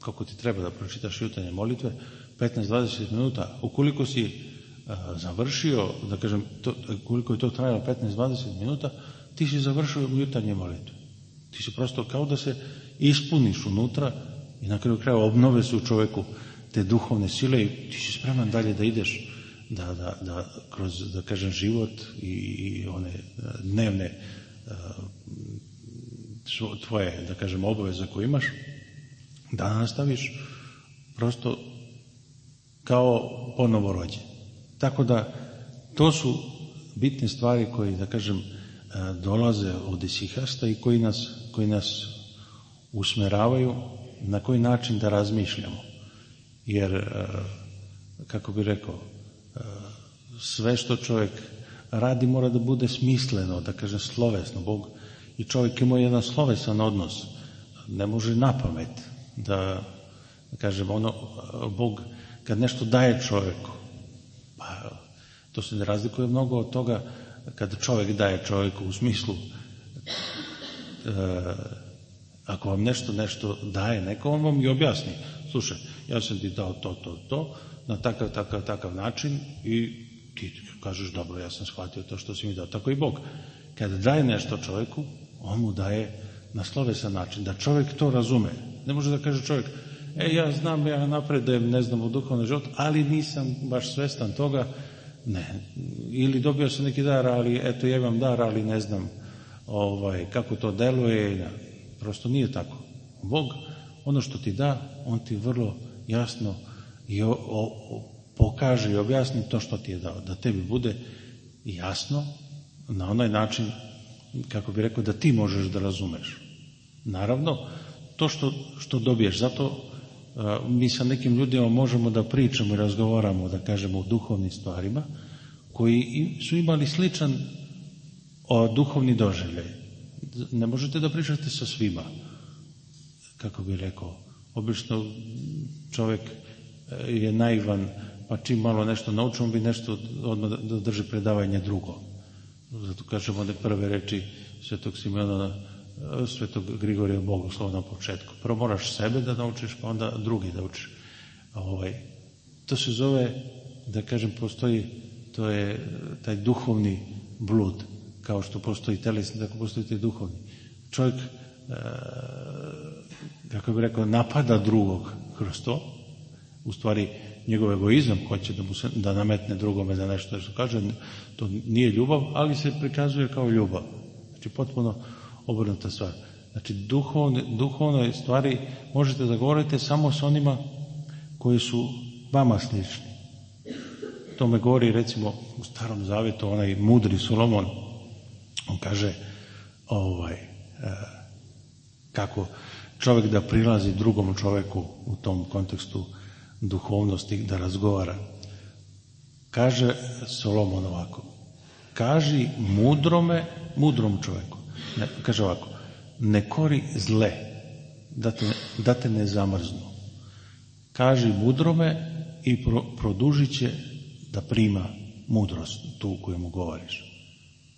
kako ti treba da pročitaš jutarnje molitve, 15-20 minuta, ukoliko si a, završio, da kažem, to, ukoliko je to trajalo 15-20 minuta, ti si završio jutarnje molitve. Ti si prosto kao da se ispuniš unutra i na kraju kraja obnove se u čoveku te duhovne sile i ti si spreman dalje da ideš da, da, da kroz, da kažem, život i, i one dnevne tvoje, da kažem, obaveze koje imaš, da nastaviš prosto kao ponovo rođen. Tako da to su bitne stvari koje, da kažem, dolaze od isihasta i koji nas, koji nas usmeravaju na koji način da razmišljamo. Jer, e, kako bi rekao, e, sve što čovjek radi mora da bude smisleno, da kaže slovesno. Bog i čovjek ima jedan slovesan odnos. Ne može na pamet da, da kažem, ono, Bog kad nešto daje čovjeku, pa to se ne razlikuje mnogo od toga kada čovjek daje čovjeku u smislu e, ako vam nešto nešto daje neko, on vam i objasni. Slušaj, ja sam ti dao to, to, to, na takav, takav, takav način i ti kažeš, dobro, ja sam shvatio to što si mi dao. Tako i Bog. Kada daje nešto čovjeku, on mu daje na slovesan način, da čovjek to razume. Ne može da kaže čovjek, e, ja znam, ja napredujem, ne znam, u duhovnom život, ali nisam baš svestan toga, ne. Ili dobio sam neki dar, ali eto, ja imam dar, ali ne znam ovaj, kako to deluje. Prosto nije tako. Bog, ono što ti da, on ti vrlo jasno i o, o, pokaže i objasni to što ti je dao. Da tebi bude jasno na onaj način, kako bi rekao, da ti možeš da razumeš. Naravno, to što, što dobiješ, zato mi sa nekim ljudima možemo da pričamo i razgovaramo, da kažemo o duhovnim stvarima, koji su imali sličan o, duhovni doživljaj ne možete da pričate sa svima. Kako bi rekao, obično čovjek e, je naivan, pa čim malo nešto nauči, on bi nešto odmah da drži predavanje drugo. Zato kažemo one prve reči svetog Simona, e, svetog Grigorija Bogoslova na početku. Prvo moraš sebe da naučiš, pa onda drugi da učiš. Ovaj, to se zove, da kažem, postoji, to je taj duhovni blud kao što postoji telesni, tako postoji i duhovni. Čovjek, e, kako bi rekao, napada drugog kroz to, u stvari njegov egoizam hoće da, mu se, da nametne drugome za nešto što kaže, to nije ljubav, ali se prikazuje kao ljubav. Znači potpuno obrnuta stvar. Znači duhovne, duhovne stvari možete da govorite samo s onima koji su vama slični. To me govori recimo u starom zavjetu onaj mudri Solomon On kaže ovaj, e, kako čovjek da prilazi drugom čovjeku u tom kontekstu duhovnosti, da razgovara. Kaže Solomon ovako, kaži mudrome, mudrom čovjeku, ne, kaže ovako, ne kori zle, da te, da te ne zamrznu. Kaži mudrome i pro, produžit će da prima mudrost tu koju mu govoriš.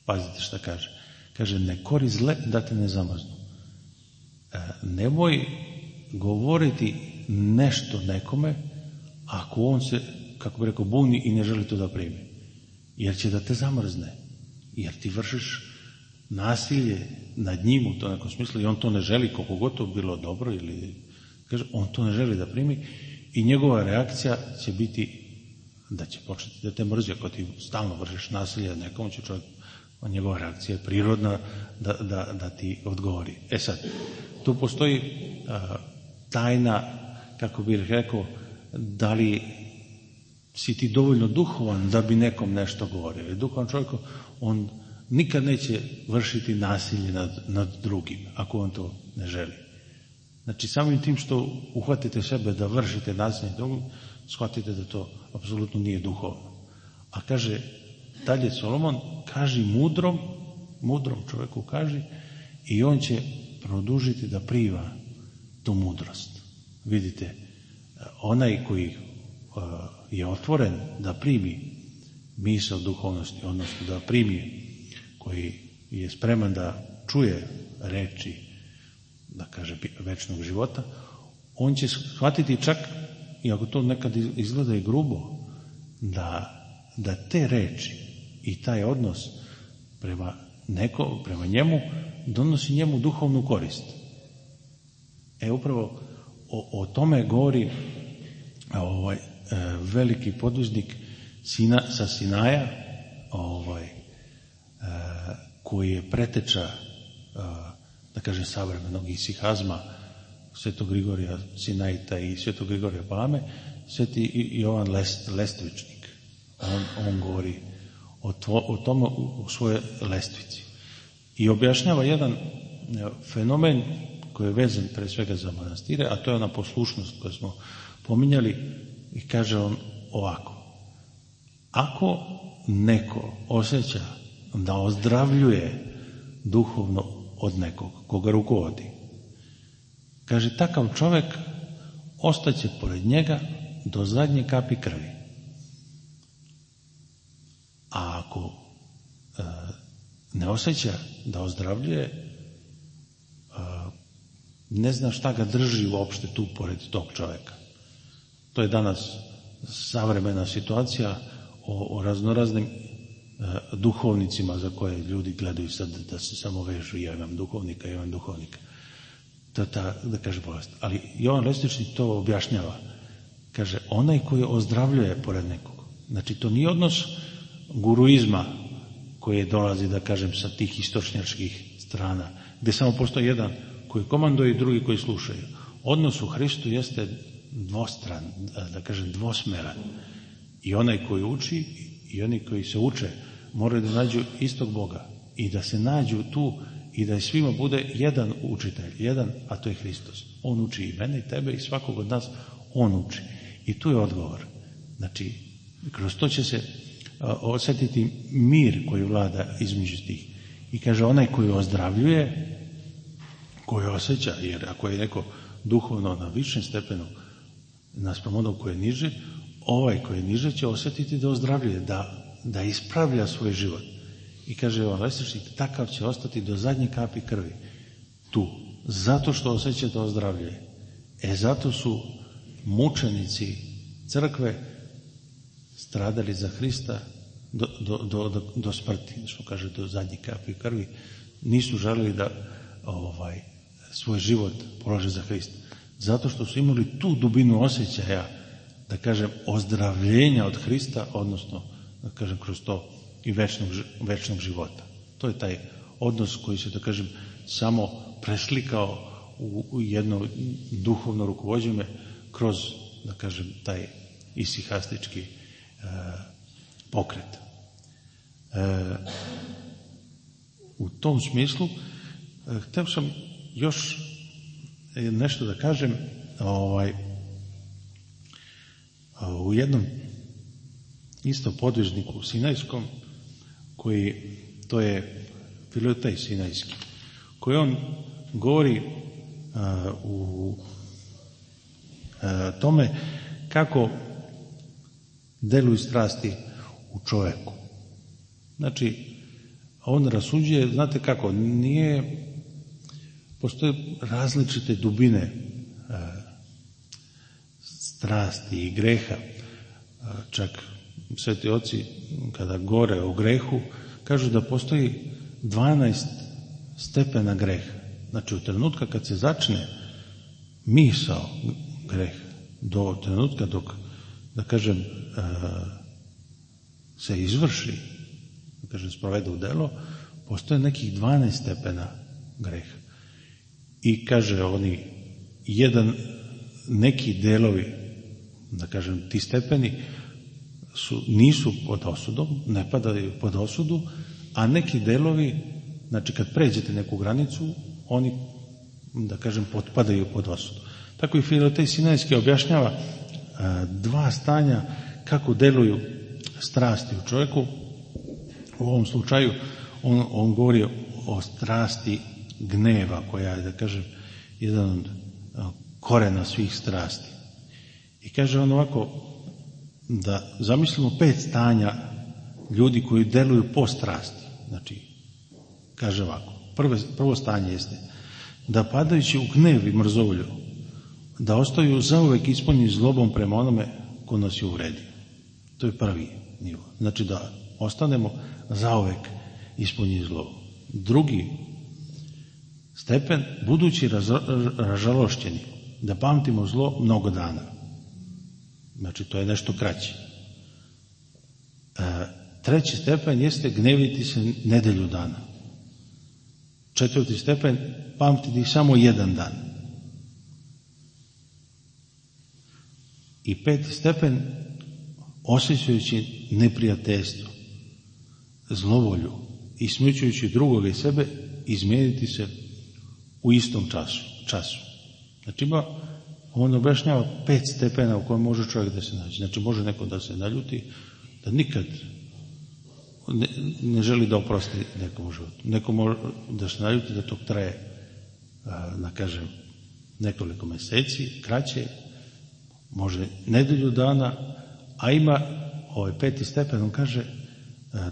Pazite šta kaže. Kaže, ne kori zle da te ne zamrznu. E, nemoj govoriti nešto nekome ako on se, kako bi rekao, buni i ne želi to da primi. Jer će da te zamrzne. Jer ti vršiš nasilje nad njim u to nekom smislu i on to ne želi, koliko gotovo bilo dobro ili kaže, on to ne želi da primi i njegova reakcija će biti da će početi da te mrzi ako ti stalno vršiš nasilje nekom, će čovjek njegova reakcija je prirodna da, da, da ti odgovori. E sad, tu postoji a, tajna, kako bih rekao, da li si ti dovoljno duhovan da bi nekom nešto govorio. Jer duhovan čovjek, on nikad neće vršiti nasilje nad, nad drugim, ako on to ne želi. Znači, samim tim što uhvatite sebe da vršite nasilje drugim, shvatite da to apsolutno nije duhovno. A kaže, dalje Solomon kaži mudrom, mudrom čovjeku kaži i on će produžiti da priva tu mudrost. Vidite, onaj koji je otvoren da primi misao duhovnosti, odnosno da primi koji je spreman da čuje reči, da kaže, večnog života, on će shvatiti čak, i ako to nekad izgleda i grubo, da, da te reči i taj odnos prema, neko, prema njemu donosi njemu duhovnu korist. E upravo o, o tome govori ovaj, e, veliki poduznik Sina, sa Sinaja ovaj, e, koji je preteča e, da kažem savremenog isihazma Svetog Grigorija Sinajta i Svetog Grigorija Palame, Sveti Jovan Lest, Lestvičnik. On, on govori o, to, o tome u, u lestvici. I objašnjava jedan fenomen koji je vezan pre svega za manastire, a to je ona poslušnost koju smo pominjali i kaže on ovako. Ako neko osjeća da ozdravljuje duhovno od nekog koga rukovodi, kaže takav čovek ostaće pored njega do zadnje kapi krvi. A ako e, ne osjeća da ozdravljuje, ne zna šta ga drži uopšte tu pored tog čoveka. To je danas savremena situacija o, o raznoraznim e, duhovnicima za koje ljudi gledaju sad da se samo vežu ja imam duhovnika, ja imam duhovnika. Je ta, da kaže, bolest. Ali Jovan Lestični to objašnjava. Kaže, onaj koji ozdravljuje pored nekog. Znači, to nije odnos guruizma koji dolazi, da kažem, sa tih istočnjačkih strana, gde samo postoji jedan koji komanduje i drugi koji slušaju. Odnos u Hristu jeste dvostran, da kažem, dvosmeran. I onaj koji uči i oni koji se uče moraju da nađu istog Boga i da se nađu tu i da svima bude jedan učitelj, jedan, a to je Hristos. On uči i mene i tebe i svakog od nas on uči. I tu je odgovor. Znači, kroz to će se osjetiti mir koji vlada između tih. I kaže, onaj koji ozdravljuje, koji osjeća, jer ako je neko duhovno na višem stepenu, naspram onog koje je niže, ovaj koji je niže će osjetiti da ozdravljuje, da, da ispravlja svoj život. I kaže Jovan Lesičnik, takav će ostati do zadnje kapi krvi. Tu. Zato što osjeća da ozdravljuje. E zato su mučenici crkve stradali za Hrista do, do, do, do smrti, što kaže do zadnje kapi krvi. Nisu želeli da ovaj, svoj život polože za Hrista. Zato što su imali tu dubinu osjećaja, da kažem, ozdravljenja od Hrista, odnosno, da kažem, kroz to i večnog, večnog života. To je taj odnos koji se, da kažem, samo preslikao u, u jedno duhovno rukovodđenje kroz, da kažem, taj isihastički e, pokret. E, u tom smislu e, hteo sam još nešto da kažem ovaj, u jednom isto podvižniku sinajskom koji, to je Filotej Sinajski, koji on govori a, u a, tome kako deluju strasti u čoveku. Znači, on rasuđuje, znate kako, nije, postoje različite dubine a, strasti i greha, čak sveti oci kada gore o grehu kažu da postoji 12 stepena greha. Znači u trenutka kad se začne misao greh do trenutka dok da kažem se izvrši da kažem sprovede u delo postoje nekih 12 stepena greha. I kaže oni jedan neki delovi da kažem ti stepeni su, nisu pod osudom, ne padaju pod osudu, a neki delovi, znači kad pređete neku granicu, oni, da kažem, potpadaju pod osudu. Tako i Filotej Sinajski objašnjava a, dva stanja kako deluju strasti u čovjeku. U ovom slučaju on, on govori o strasti gneva, koja je, da kažem, jedan od korena svih strasti. I kaže on ovako, da zamislimo pet stanja ljudi koji deluju po strasti. Znači, kaže ovako, prvo, prvo stanje jeste da padajući u gnev i mrzovolju, da ostaju zauvek ispunjeni zlobom prema onome ko nas je uvredio. To je prvi nivo. Znači da ostanemo zauvek ispunjeni zlobom. Drugi stepen, budući ražalošćeni, da pamtimo zlo mnogo dana. Znači, to je nešto kraće. E, treći stepen jeste gneviti se nedelju dana. Četvrti stepen, pamtiti samo jedan dan. I peti stepen, osjećajući neprijateljstvo, zlovolju i smućujući drugoga i sebe, izmijeniti se u istom času. času. Znači ima, on objašnjava pet stepena u kojem može čovjek da se nađe. Znači može neko da se naljuti, da nikad ne, ne želi da oprosti nekom životu. Neko može da se naljuti da to traje, da kažem, nekoliko meseci, kraće, može nedelju dana, a ima ovaj peti stepen, on kaže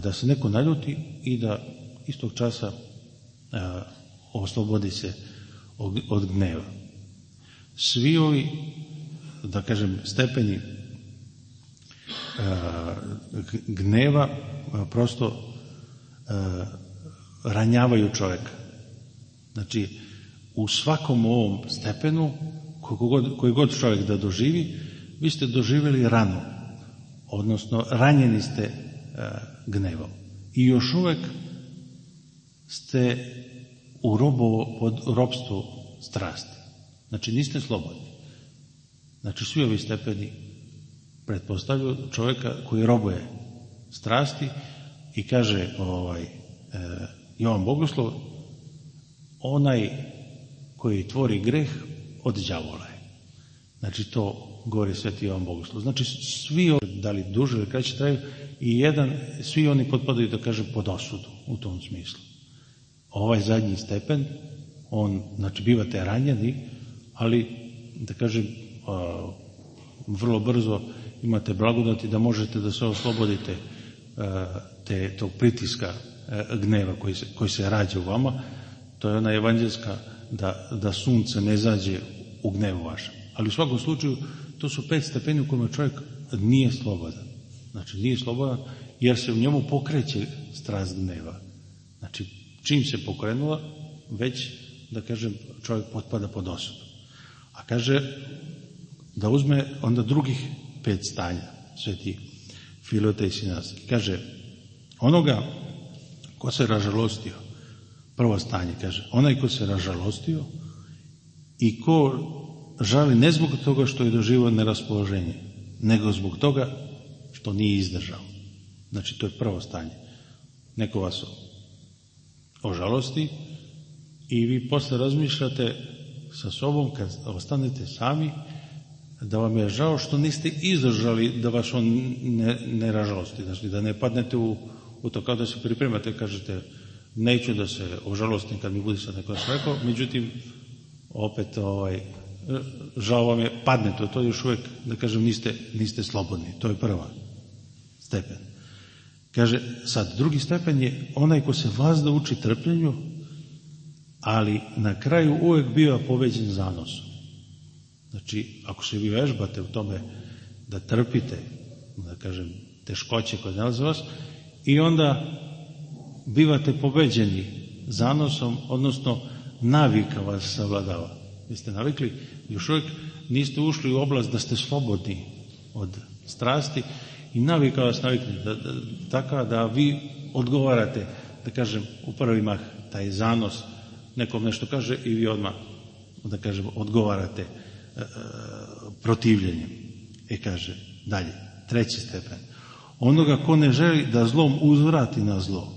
da se neko naljuti i da istog časa oslobodi se od gneva. Svi ovi, da kažem, stepeni gneva prosto ranjavaju čovjeka. Znači, u svakom ovom stepenu, koji god čovjek da doživi, vi ste doživjeli ranu, odnosno ranjeni ste gnevom. I još uvek ste u robovo, pod robstvu strasti. Znači niste slobodni. Znači svi ovi stepeni pretpostavljaju čovjeka koji robuje strasti i kaže ovaj, e, Jovan Bogoslov, onaj koji tvori greh od đavola je. Znači to govori sveti Jovan Bogoslov. Znači svi ovi, da li duže ili kraće traju, i jedan, svi oni potpadaju, da kažem, pod osudu u tom smislu. Ovaj zadnji stepen, on, znači, bivate ranjeni, ali, da kažem, vrlo brzo imate blagodati da možete da se oslobodite te, tog pritiska gneva koji se, koji se rađa u vama. To je ona evanđelska da, da sunce ne zađe u gnevu vašem. Ali u svakom slučaju to su pet stepeni u kojima čovjek nije slobodan. Znači nije slobodan jer se u njemu pokreće strast gneva. Znači čim se pokrenula već da kažem čovjek potpada pod osudu. A kaže da uzme onda drugih pet stanja sveti Filote i Sinasi. Kaže onoga ko se ražalostio prvo stanje kaže onaj ko se ražalostio i ko žali ne zbog toga što je doživao neraspoloženje nego zbog toga što nije izdržao. Znači, to je prvo stanje. Neko vas ožalosti i vi posle razmišljate sa sobom kad ostanete sami da vam je žao što niste izdržali da vas on ne, ne ražalosti. Znači, da ne padnete u, u to kao da se pripremate, kažete neću da se ožalostim kad mi bude sad neko rekao, međutim opet ovaj, žao vam je, padnete, to još uvek, da kažem, niste, niste slobodni. To je prva stepen. Kaže, sad, drugi stepen je onaj ko se vazda uči trpljenju, ali na kraju uvek biva poveđen zanosom. Znači, ako se vi vežbate u tome da trpite, da kažem, teškoće koje nalaze vas, i onda bivate pobeđeni zanosom, odnosno navika vas savladava. Vi ste navikli, još uvijek niste ušli u oblast da ste slobodni od strasti i navika vas navikli, da, da, taka da vi odgovarate, da kažem, u prvi mah taj zanos, nekom nešto kaže i vi odmah, da kažem, odgovarate e, e, protivljenjem. E kaže, dalje, treći stepen. Onoga ko ne želi da zlom uzvrati na zlo,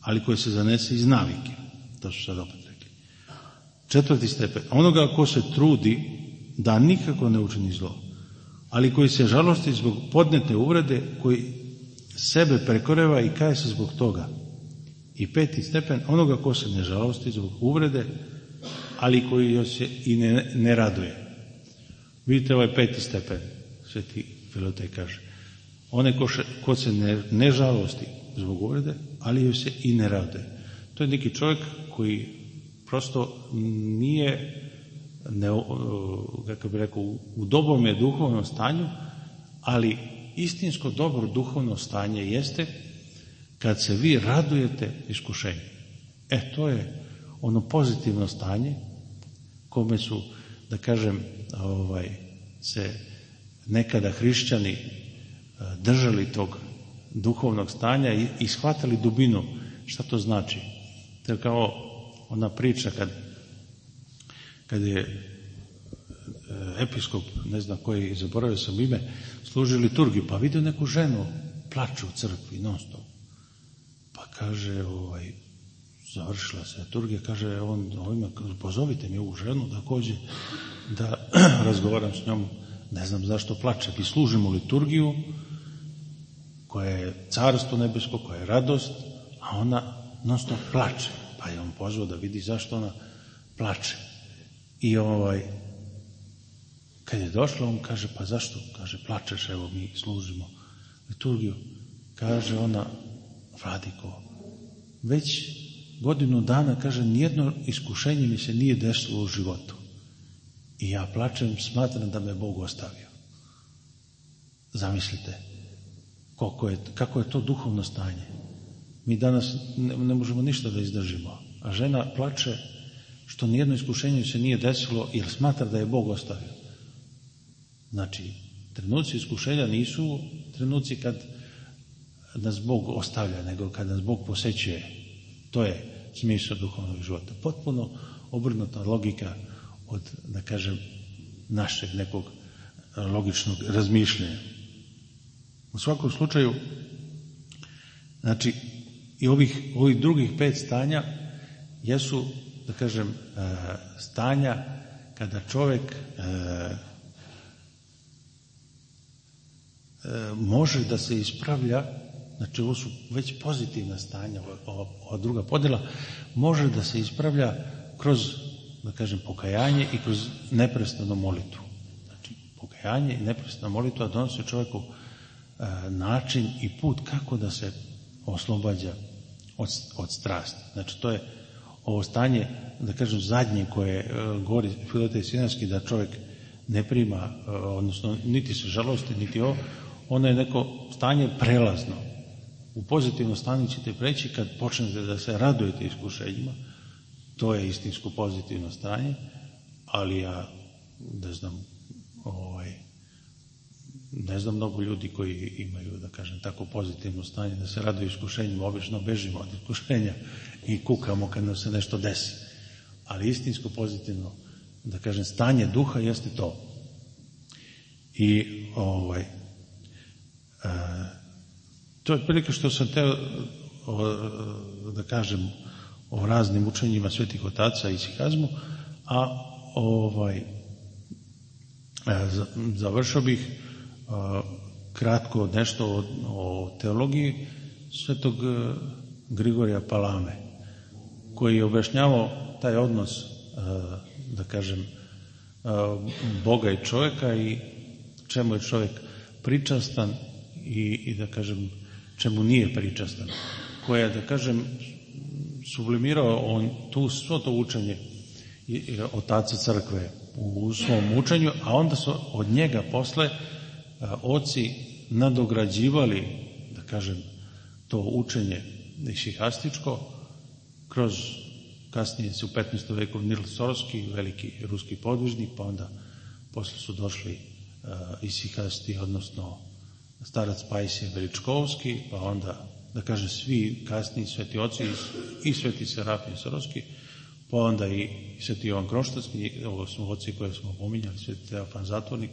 ali koji se zanese iz navike. To su sad opet rekli. Četvrti stepen. Onoga ko se trudi da nikako ne učini zlo, ali koji se žalosti zbog podnete uvrede, koji sebe prekoreva i kaje se zbog toga. I peti stepen, onoga ko se ne žalosti zbog uvrede, ali koji joj se i ne, ne raduje. Vidite ovaj peti stepen, sveti Filotej kaže. One ko, še, ko se ne, ne žalosti zbog uvrede, ali joj se i ne raduje. To je neki čovjek koji prosto nije ne, kako bi rekao, u dobrom je duhovnom stanju, ali istinsko dobro duhovno stanje jeste kad se vi radujete iskušenju. E, to je ono pozitivno stanje kome su, da kažem, ovaj, se nekada hrišćani e, držali tog duhovnog stanja i, i dubinu šta to znači. To je kao ona priča kad kad je e, episkop, ne znam koji, zaboravio sam ime, služi liturgiju, pa vidio neku ženu, plače u crkvi, non stop. Pa kaže, ovaj, završila se liturgija, kaže on ovima, pozovite mi ovu ženu da kođe, da razgovaram s njom, ne znam zašto plače. Mi služimo liturgiju koja je carstvo nebesko, koja je radost, a ona non stop plače. Pa je on pozvao da vidi zašto ona plače. I ovaj, kad je došla, on kaže, pa zašto? Kaže, plačeš, evo mi služimo liturgiju. Kaže ona, Vladiko, već godinu dana, kaže, nijedno iskušenje mi se nije desilo u životu. I ja plačem, smatram da me Bog ostavio. Zamislite, koliko je, kako je to duhovno stanje. Mi danas ne, ne možemo ništa da izdržimo. A žena plače što nijedno iskušenje se nije desilo jer smatra da je Bog ostavio. Znači, trenuci iskušenja nisu trenuci kad nas Bog ostavlja, nego kad nas Bog posećuje. To je smisao duhovnog života. Potpuno obrnuta logika od, da kažem, našeg nekog logičnog razmišljanja. U svakom slučaju, znači, i ovih, ovih drugih pet stanja jesu, da kažem, stanja kada čovjek može da se ispravlja, znači ovo su već pozitivna stanja, ova, druga podjela, može da se ispravlja kroz, da kažem, pokajanje i kroz neprestanu molitvu. Znači, pokajanje i neprestana molitva donose čovjeku način i put kako da se oslobađa od, od strasti. Znači, to je ovo stanje, da kažem, zadnje koje govori Filotej Sinarski, da čovjek ne prima, odnosno, niti se žalosti, niti ovo, ono je neko stanje prelazno. U pozitivno stanje ćete preći kad počnete da se radujete iskušenjima, to je istinsko pozitivno stanje, ali ja ne znam, ovaj, ne znam mnogo ljudi koji imaju, da kažem, tako pozitivno stanje, da se raduju iskušenjima, obično bežimo od iskušenja i kukamo kad nam se nešto desi. Ali istinsko pozitivno, da kažem, stanje duha jeste to. I ovaj, to je prilike što sam teo da kažem o raznim učenjima svetih otaca i sihazmu, a ovaj završao bih kratko nešto o, o teologiji svetog Grigorija Palame, koji je objašnjavao taj odnos, da kažem, Boga i čovjeka i čemu je čovjek pričastan i, i da kažem čemu nije pričastan, koja da kažem sublimirao on tu svo to učenje otaca crkve u svom učenju, a onda su od njega posle oci nadograđivali, da kažem, to učenje isihastičko kroz kasnije se u 15. veku Nil Sorski, veliki ruski podvižnik, pa onda posle su došli uh, isihasti, odnosno starac Pajsije Veličkovski, pa onda, da kažem, svi kasniji sveti oci i sveti Serafin Sarovski, pa onda i sveti Jovan Kroštarski, ovo su oci koje smo pominjali, sveti Teofan Zatvornik,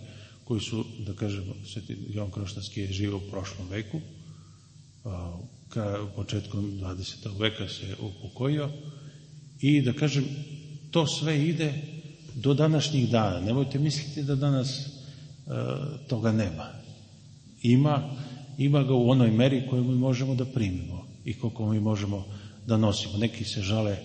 koji su, da kažem, sveti Jovan Kroštarski je živio u prošlom veku, ka početkom 20. veka se upokojio i da kažem, to sve ide do današnjih dana. Nemojte misliti da danas toga nema. Ima, ima ga u onoj meri koju mi možemo da primimo i koliko mi možemo da nosimo. Neki se žale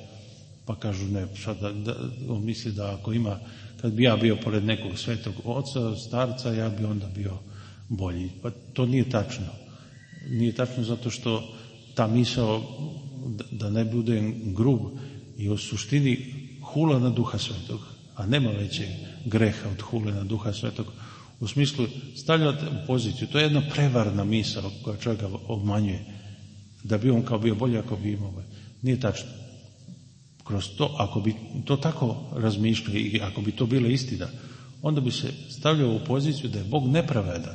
pa kažu ne, sad da, da, on misli da ako ima, kad bi ja bio pored nekog svetog oca, starca, ja bi onda bio bolji. Pa to nije tačno. Nije tačno zato što ta misao, da ne bude grub, i u suštini hula na duha svetog, a nema većeg greha od hule na duha svetog, u smislu stavljate u poziciju, to je jedna prevarna misao koja čovjeka obmanjuje, da bi on kao bio bolji ako bi imao. Nije tačno. Kroz to, ako bi to tako razmišljali i ako bi to bila istina, onda bi se stavljao u poziciju da je Bog nepravedan.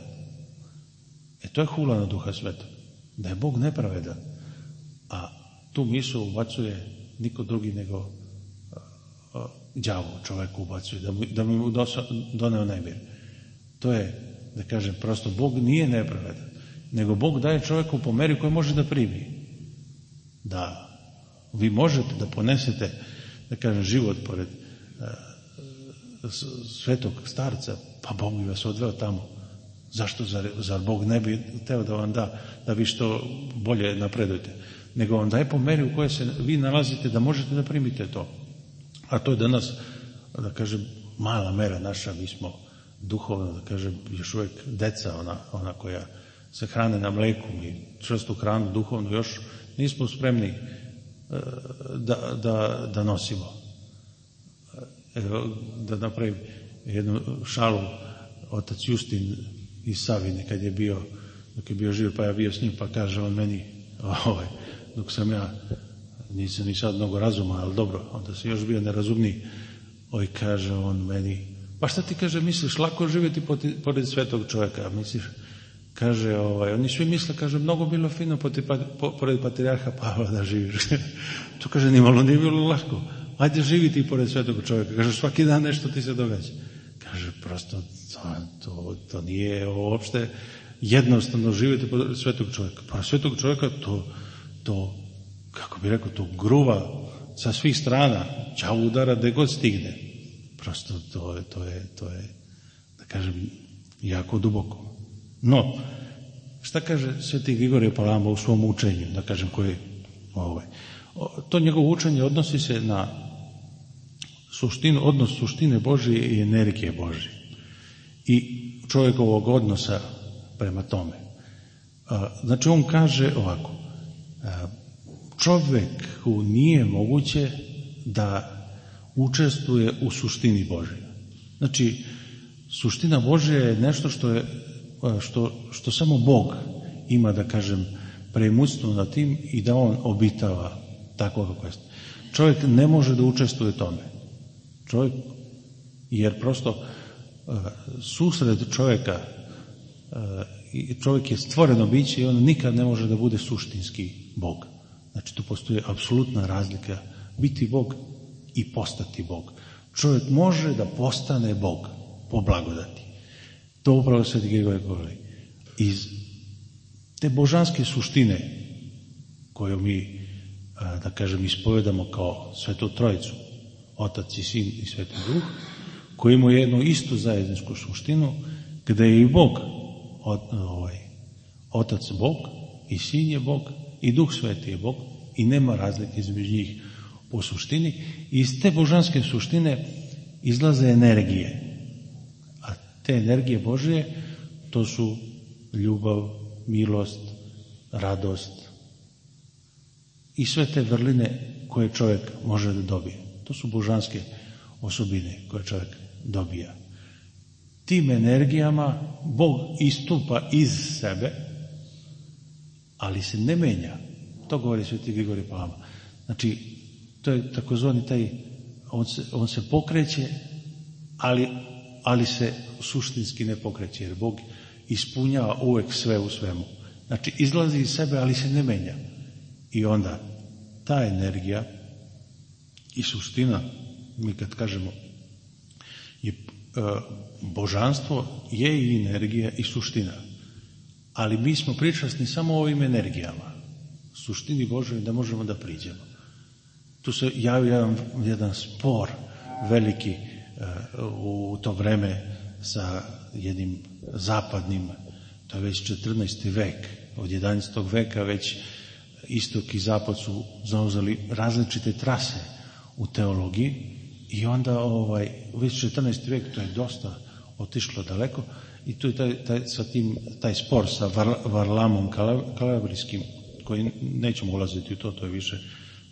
E to je hula na duha sveta. Da je Bog nepravedan. A tu misu ubacuje niko drugi nego đavo čoveku ubacuje, da, mu, da mu doneo nemir. To je, da kažem, prosto Bog nije nepravedan, nego Bog daje čovjeku po meri koju može da primi. Da Vi možete da ponesete, da kažem, život pored uh, svetog starca, pa Bog bi vas odveo tamo. Zašto? Zar, zar Bog ne bi teo da vam da, da vi što bolje napredujete? Nego vam daje po meri u kojoj se vi nalazite da možete da primite to. A to je danas, da kažem, mala mera naša, mi smo duhovno, da kažem, još uvek deca, ona, ona koja se hrane na mleku, mi čvrstu hranu duhovno još nismo spremni da, da, da nosimo. Evo, da napravim jednu šalu, otac Justin iz Savine, kad je bio, dok je bio živ, pa ja bio s njim, pa kaže on meni, ovaj, dok sam ja, nisam ni sad mnogo razuma, ali dobro, onda sam još bio nerazumniji, oj kaže on meni, pa šta ti kaže, misliš, lako živjeti pored svetog čovjeka, misliš, kaže, ovaj, oni svi misle, kaže, mnogo bilo fino pored patrijarha Pavla da živiš. to kaže, nimalo nije bilo lako. Ajde živiti pored svetog čovjeka. Kaže, svaki dan nešto ti se događa. Kaže, prosto, to, to, to nije uopšte jednostavno živjeti pored svetog čovjeka. Pa svetog čovjeka to, to, kako bi rekao, to gruva sa svih strana, čao udara gde god stigne. Prosto to je, to je, to je, da kažem, jako duboko. No, šta kaže sveti Grigorije Palama u svom učenju, da kažem koje ovaj, to njegovo učenje odnosi se na suštinu, odnos suštine Božije i energije Božije i čovjekovog odnosa prema tome. Znači on kaže ovako, čovjeku nije moguće da učestvuje u suštini Božije. Znači, suština Božja je nešto što je što, što samo Bog ima, da kažem, preimutstvo na tim i da on obitava tako kako je. Čovjek ne može da učestvuje tome. Čovjek, jer prosto susred čovjeka čovjek je stvoreno biće i on nikad ne može da bude suštinski Bog. Znači tu postoji apsolutna razlika biti Bog i postati Bog. Čovjek može da postane Bog po blagodati. To upravo Sveti Grigorije govori. Iz te božanske suštine koju mi, da kažem, ispovedamo kao svetu trojicu, Otac i Sin i Sveti Duh, koji imaju jednu istu zajedničku suštinu, gde je i Bog, ovaj, Otac Bog, i Sin je Bog, i Duh Sveti je Bog, i nema razlike između njih po suštini. Iz te božanske suštine izlaze energije te energije Božije, to su ljubav, milost, radost i sve te vrline koje čovjek može da dobije. To su božanske osobine koje čovjek dobija. Tim energijama Bog istupa iz sebe, ali se ne menja. To govori sveti Grigori Palama. Znači, to je takozvani taj, on se, on se pokreće, ali ali se suštinski ne pokreće, jer Bog ispunjava uvek sve u svemu. Znači, izlazi iz sebe, ali se ne menja. I onda ta energija i suština, mi kad kažemo je, e, božanstvo je i energija i suština. Ali mi smo pričasni samo ovim energijama. Suštini Božoj da možemo da priđemo. Tu se javio jedan, jedan spor veliki u to vreme sa jednim zapadnim, to je već 14. vek, od 11. veka već istok i zapad su zauzeli različite trase u teologiji i onda ovaj, već 14. vek to je dosta otišlo daleko i tu je taj, taj, sa tim, taj spor sa Var, Varlamom Kalabrijskim koji nećemo ulaziti u to, to je više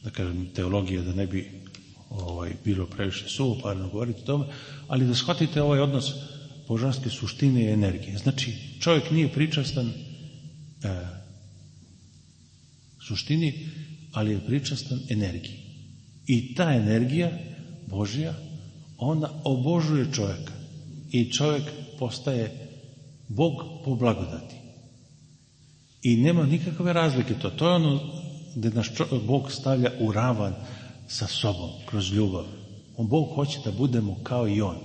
da kažem teologija da ne bi ovaj, bilo previše suvoparno govoriti o tome, ali da shvatite ovaj odnos božanske suštine i energije. Znači, čovjek nije pričastan e, suštini, ali je pričastan energiji. I ta energija Božja, ona obožuje čovjeka. I čovjek postaje Bog po blagodati. I nema nikakve razlike to. To je ono gde nas Bog stavlja u ravan sa sobom, kroz ljubav. On Bog hoće da budemo kao i On.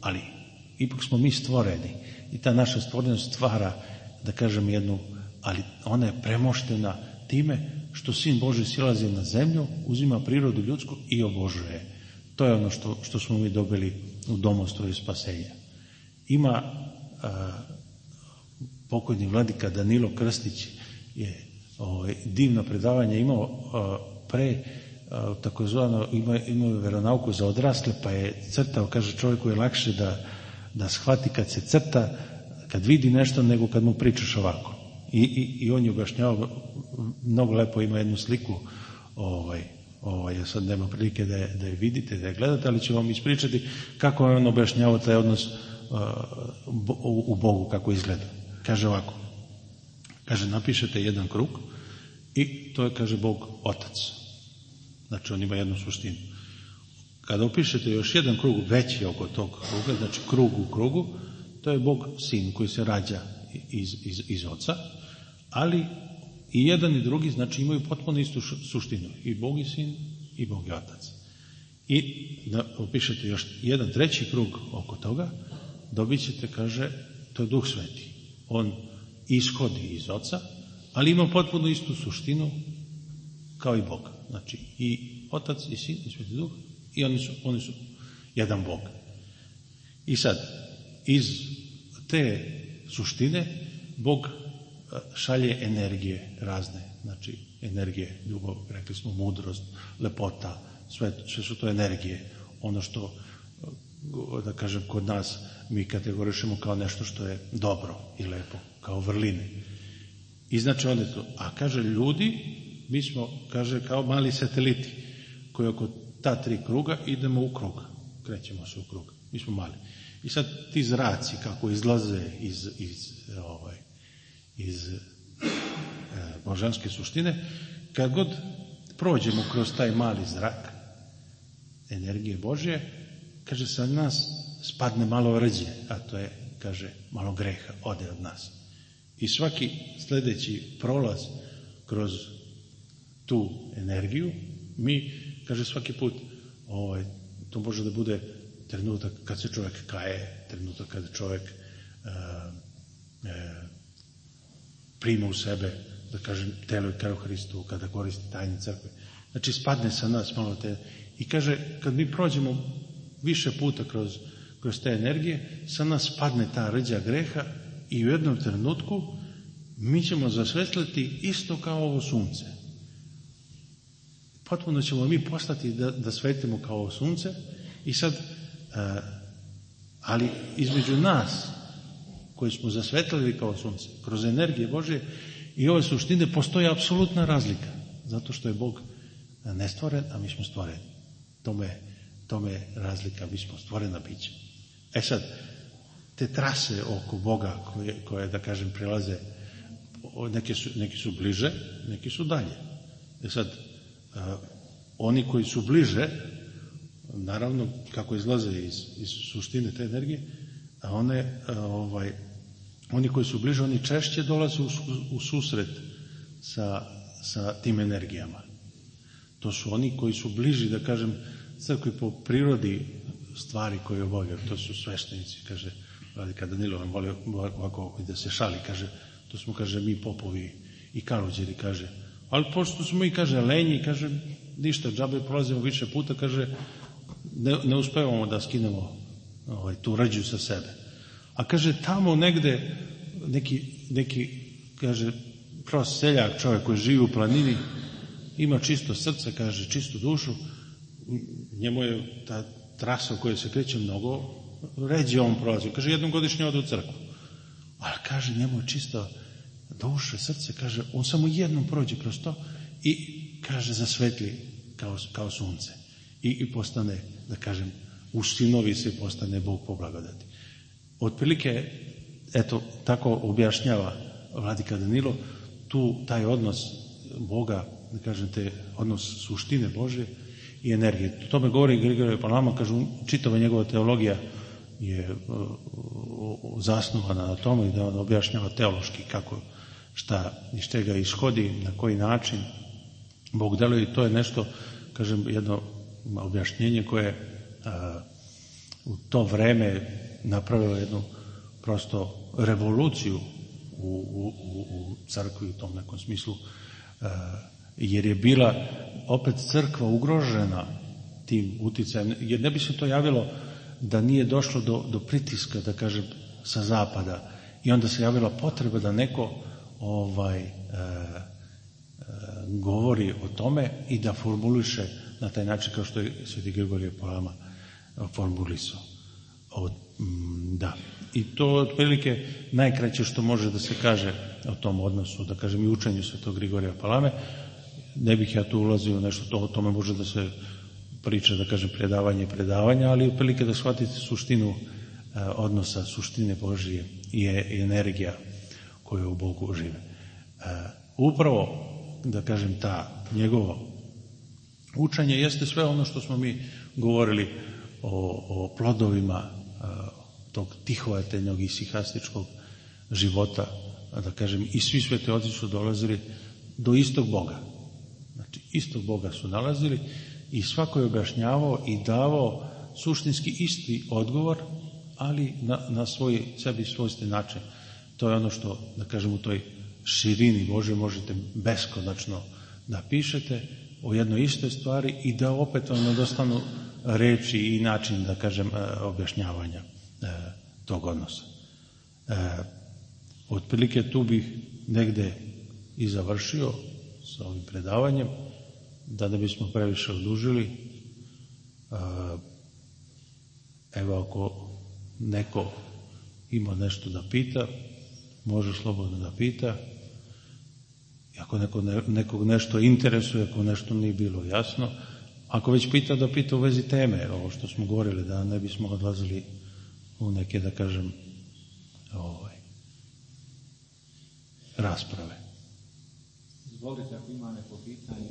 Ali ipak smo mi stvoreni i ta naša stvorenost stvara, da kažem jednu, ali ona je premoštena time što Sin Boži silazi na zemlju, uzima prirodu ljudsku i obožuje. To je ono što, što smo mi dobili u domostroju spasenja. Ima a, pokojni vladika Danilo Krstić je ovaj, divno predavanje imao a, pre takozvano ima, imao veronauku za odrasle pa je crtao, kaže čovjeku je lakše da, da shvati kad se crta kad vidi nešto nego kad mu pričaš ovako. I, i, i on je objašnjavao, mnogo lepo ima jednu sliku, ovaj, ovaj, sad nema prilike da je, da je vidite, da je gledate, ali ću vam ispričati kako je on objašnjavao taj odnos uh, u, u Bogu, kako izgleda. Kaže ovako, kaže napišete jedan krug i to je, kaže Bog, Otac. Znači on ima jednu suštinu. Kada opišete još jedan krug veći oko tog kruga, znači krug u krugu, to je Bog sin koji se rađa iz, iz, iz oca, ali i jedan i drugi znači imaju potpuno istu suštinu. I Bog i sin i Bog i otac. I da opišete još jedan treći krug oko toga, dobit ćete, kaže, to je Duh Sveti. On ishodi iz oca, ali ima potpuno istu suštinu kao i Bog. Znači i otac i sin i sveti duh i oni su, oni su jedan Bog. I sad, iz te suštine Bog šalje energije razne, znači energije, ljubav, rekli smo mudrost, lepota, sve, sve su to energije. Ono što, da kažem, kod nas mi kategorišemo kao nešto što je dobro i lepo, kao vrline. I znači onda to, a kaže ljudi, mi smo, kaže, kao mali sateliti, koji oko ta tri kruga idemo u krug, krećemo se u krug, mi smo mali. I sad ti zraci kako izlaze iz, iz, ovaj, iz e, božanske suštine, kad god prođemo kroz taj mali zrak energije Božje, kaže sa nas spadne malo rđe, a to je, kaže, malo greha, ode od nas. I svaki sledeći prolaz kroz tu energiju, mi, kaže, svaki put, ovaj, to može da bude trenutak kad se čovjek kaje, trenutak kad čovjek uh, uh, prima u sebe, da kažem, telo i krv Hristovu, kada koristi tajne crkve. Znači, spadne sa nas malo te... I kaže, kad mi prođemo više puta kroz, kroz te energije, sa nas spadne ta rđa greha i u jednom trenutku mi ćemo zasvetliti isto kao ovo sunce. Potpuno ćemo mi postati da, da svetimo kao sunce i sad E, ali između nas koji smo zasvetlili kao sunce, kroz energije Bože i ove suštine postoji apsolutna razlika. Zato što je Bog nestvoren, a mi smo stvoreni. Tome, tome je razlika, mi smo stvorena bića. E sad, te trase oko Boga koje, koje da kažem, prelaze, neke su, neki su bliže, neki su dalje. E sad, oni koji su bliže, naravno kako izlaze iz, iz suštine te energije, a one, ovaj, oni koji su bliže, oni češće dolaze u, u susret sa, sa tim energijama. To su oni koji su bliži, da kažem, crkvi po prirodi stvari koje obavljaju. To su sveštenici, kaže Vladika Danilo, on voli ovako da se šali, kaže, to smo, kaže, mi popovi i kaluđeri, kaže, ali pošto smo i, kaže, lenji, kaže, ništa, džabe prolazimo više puta, kaže, ne, ne uspevamo da skinemo ovaj, tu rađu sa sebe. A kaže, tamo negde neki, neki kaže, prost seljak čovjek koji živi u planini, ima čisto srce, kaže, čistu dušu, njemu je ta trasa u kojoj se kreće mnogo, ređe on prolazi. Kaže, jednom godišnje ode u crkvu. Ali kaže, njemu je čisto duša, srce, kaže, on samo jednom prođe kroz to i, kaže, zasvetli kao, kao sunce. I, i postane da kažem, u sinovi se postane Bog po blagodati. Otprilike, eto, tako objašnjava Vladika Danilo, tu taj odnos Boga, da kažem, te odnos suštine Bože i energije. O tome govori Grigorije Palama, kažu, čitava njegova teologija je uh, zasnovana na tome i da on objašnjava teološki kako, šta iz čega ishodi, na koji način Bog deluje i to je nešto, kažem, jedno objašnjenje koje a, u to vreme napravilo jednu prosto revoluciju u, u, u crkvi u tom nekom smislu a, jer je bila opet crkva ugrožena tim uticajem, jer ne bi se to javilo da nije došlo do, do pritiska, da kažem, sa zapada. I onda se javila potreba da neko ovaj, e, e, govori o tome i da formuliše na taj način kao što je Sveti Grigorije Palama formulisao. O, da. I to otprilike najkraće što može da se kaže o tom odnosu, da kažem i učenju Svetog Grigorija Palame. Ne bih ja tu ulazio nešto, to, o tome može da se priča, da kažem, predavanje i predavanja, ali otprilike da shvatite suštinu e, odnosa, suštine Božije i, i energija koju u Bogu žive. E, upravo, da kažem, ta njegovo učenje jeste sve ono što smo mi govorili o, o plodovima a, tog tihovateljnog i sihastičkog života, da kažem, i svi sveti oci su dolazili do istog Boga. Znači, istog Boga su nalazili i svako je objašnjavao i davao suštinski isti odgovor, ali na, na svoj sebi svojstven način. To je ono što, da kažem, u toj širini Bože možete beskonačno da pišete o jednoj istoj stvari i da opet vam nedostanu reči i način, da kažem, e, objašnjavanja e, tog odnosa. E, otprilike tu bih negde i završio sa ovim predavanjem, da ne bismo previše odužili. Evo ako neko ima nešto da pita, može slobodno da pita. Ako neko, nekog nešto interesuje, ako nešto nije bilo jasno, ako već pita da pita u vezi teme, ovo što smo govorili, da ne bismo odlazili u neke, da kažem, ovaj, rasprave. Izvolite ako ima neko pitanje.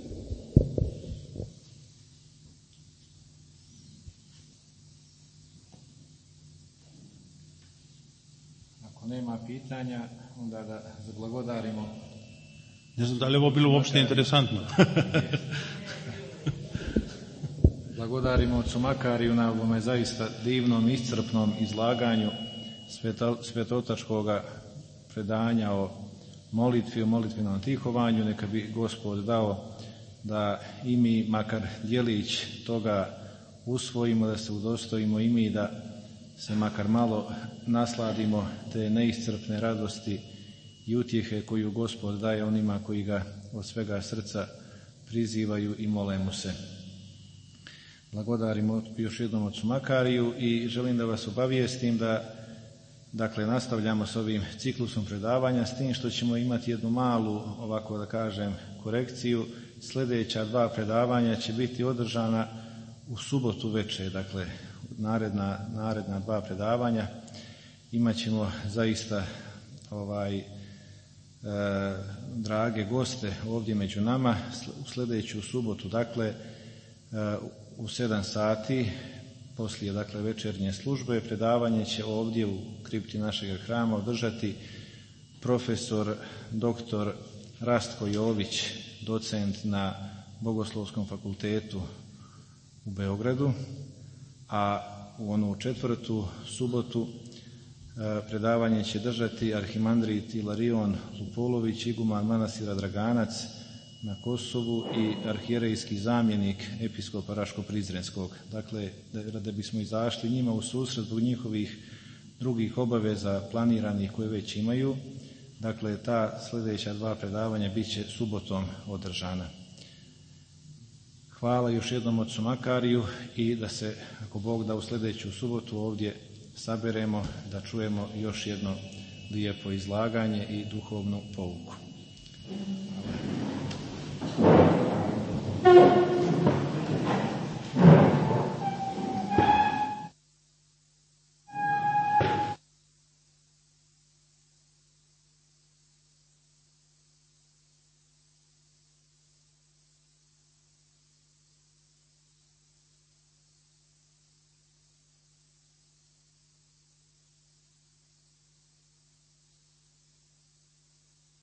Ako nema pitanja, onda da zablagodarimo. Ne znam da li ovo bilo uopšte interesantno. Blagodarimo ocu Makariju na ovome zaista divnom, iscrpnom izlaganju svetotačkog predanja o molitvi, o molitvenom tihovanju. Neka bi gospod dao da i mi, makar djelić toga usvojimo, da se udostojimo i mi da se makar malo nasladimo te neiscrpne radosti i utjehe koju gospod daje onima koji ga od svega srca prizivaju i mole mu se. Blagodarimo još jednom od Makariju i želim da vas obavijestim da dakle nastavljamo s ovim ciklusom predavanja s tim što ćemo imati jednu malu, ovako da kažem, korekciju. Sljedeća dva predavanja će biti održana u subotu večer, dakle naredna, naredna dva predavanja. Imaćemo zaista ovaj e, drage goste ovdje među nama u sljedeću subotu, dakle e, u 7 sati, poslije dakle večernje službe, predavanje će ovdje u kripti našeg hrama održati profesor doktor Rastko Jović, docent na Bogoslovskom fakultetu u Beogradu, a u onu četvrtu subotu e, predavanje će držati arhimandrit Ilarion Lupulović, iguman manastira Draganac, na Kosovu i arhijerejski zamjenik episkopa Raško-Prizrenskog. Dakle, da, da bismo izašli njima u susret zbog njihovih drugih obaveza planiranih koje već imaju, dakle, ta sljedeća dva predavanja bit će subotom održana hvala još jednom ocu Makariju i da se, ako Bog da, u sledeću subotu ovdje saberemo da čujemo još jedno lijepo izlaganje i duhovnu pouku.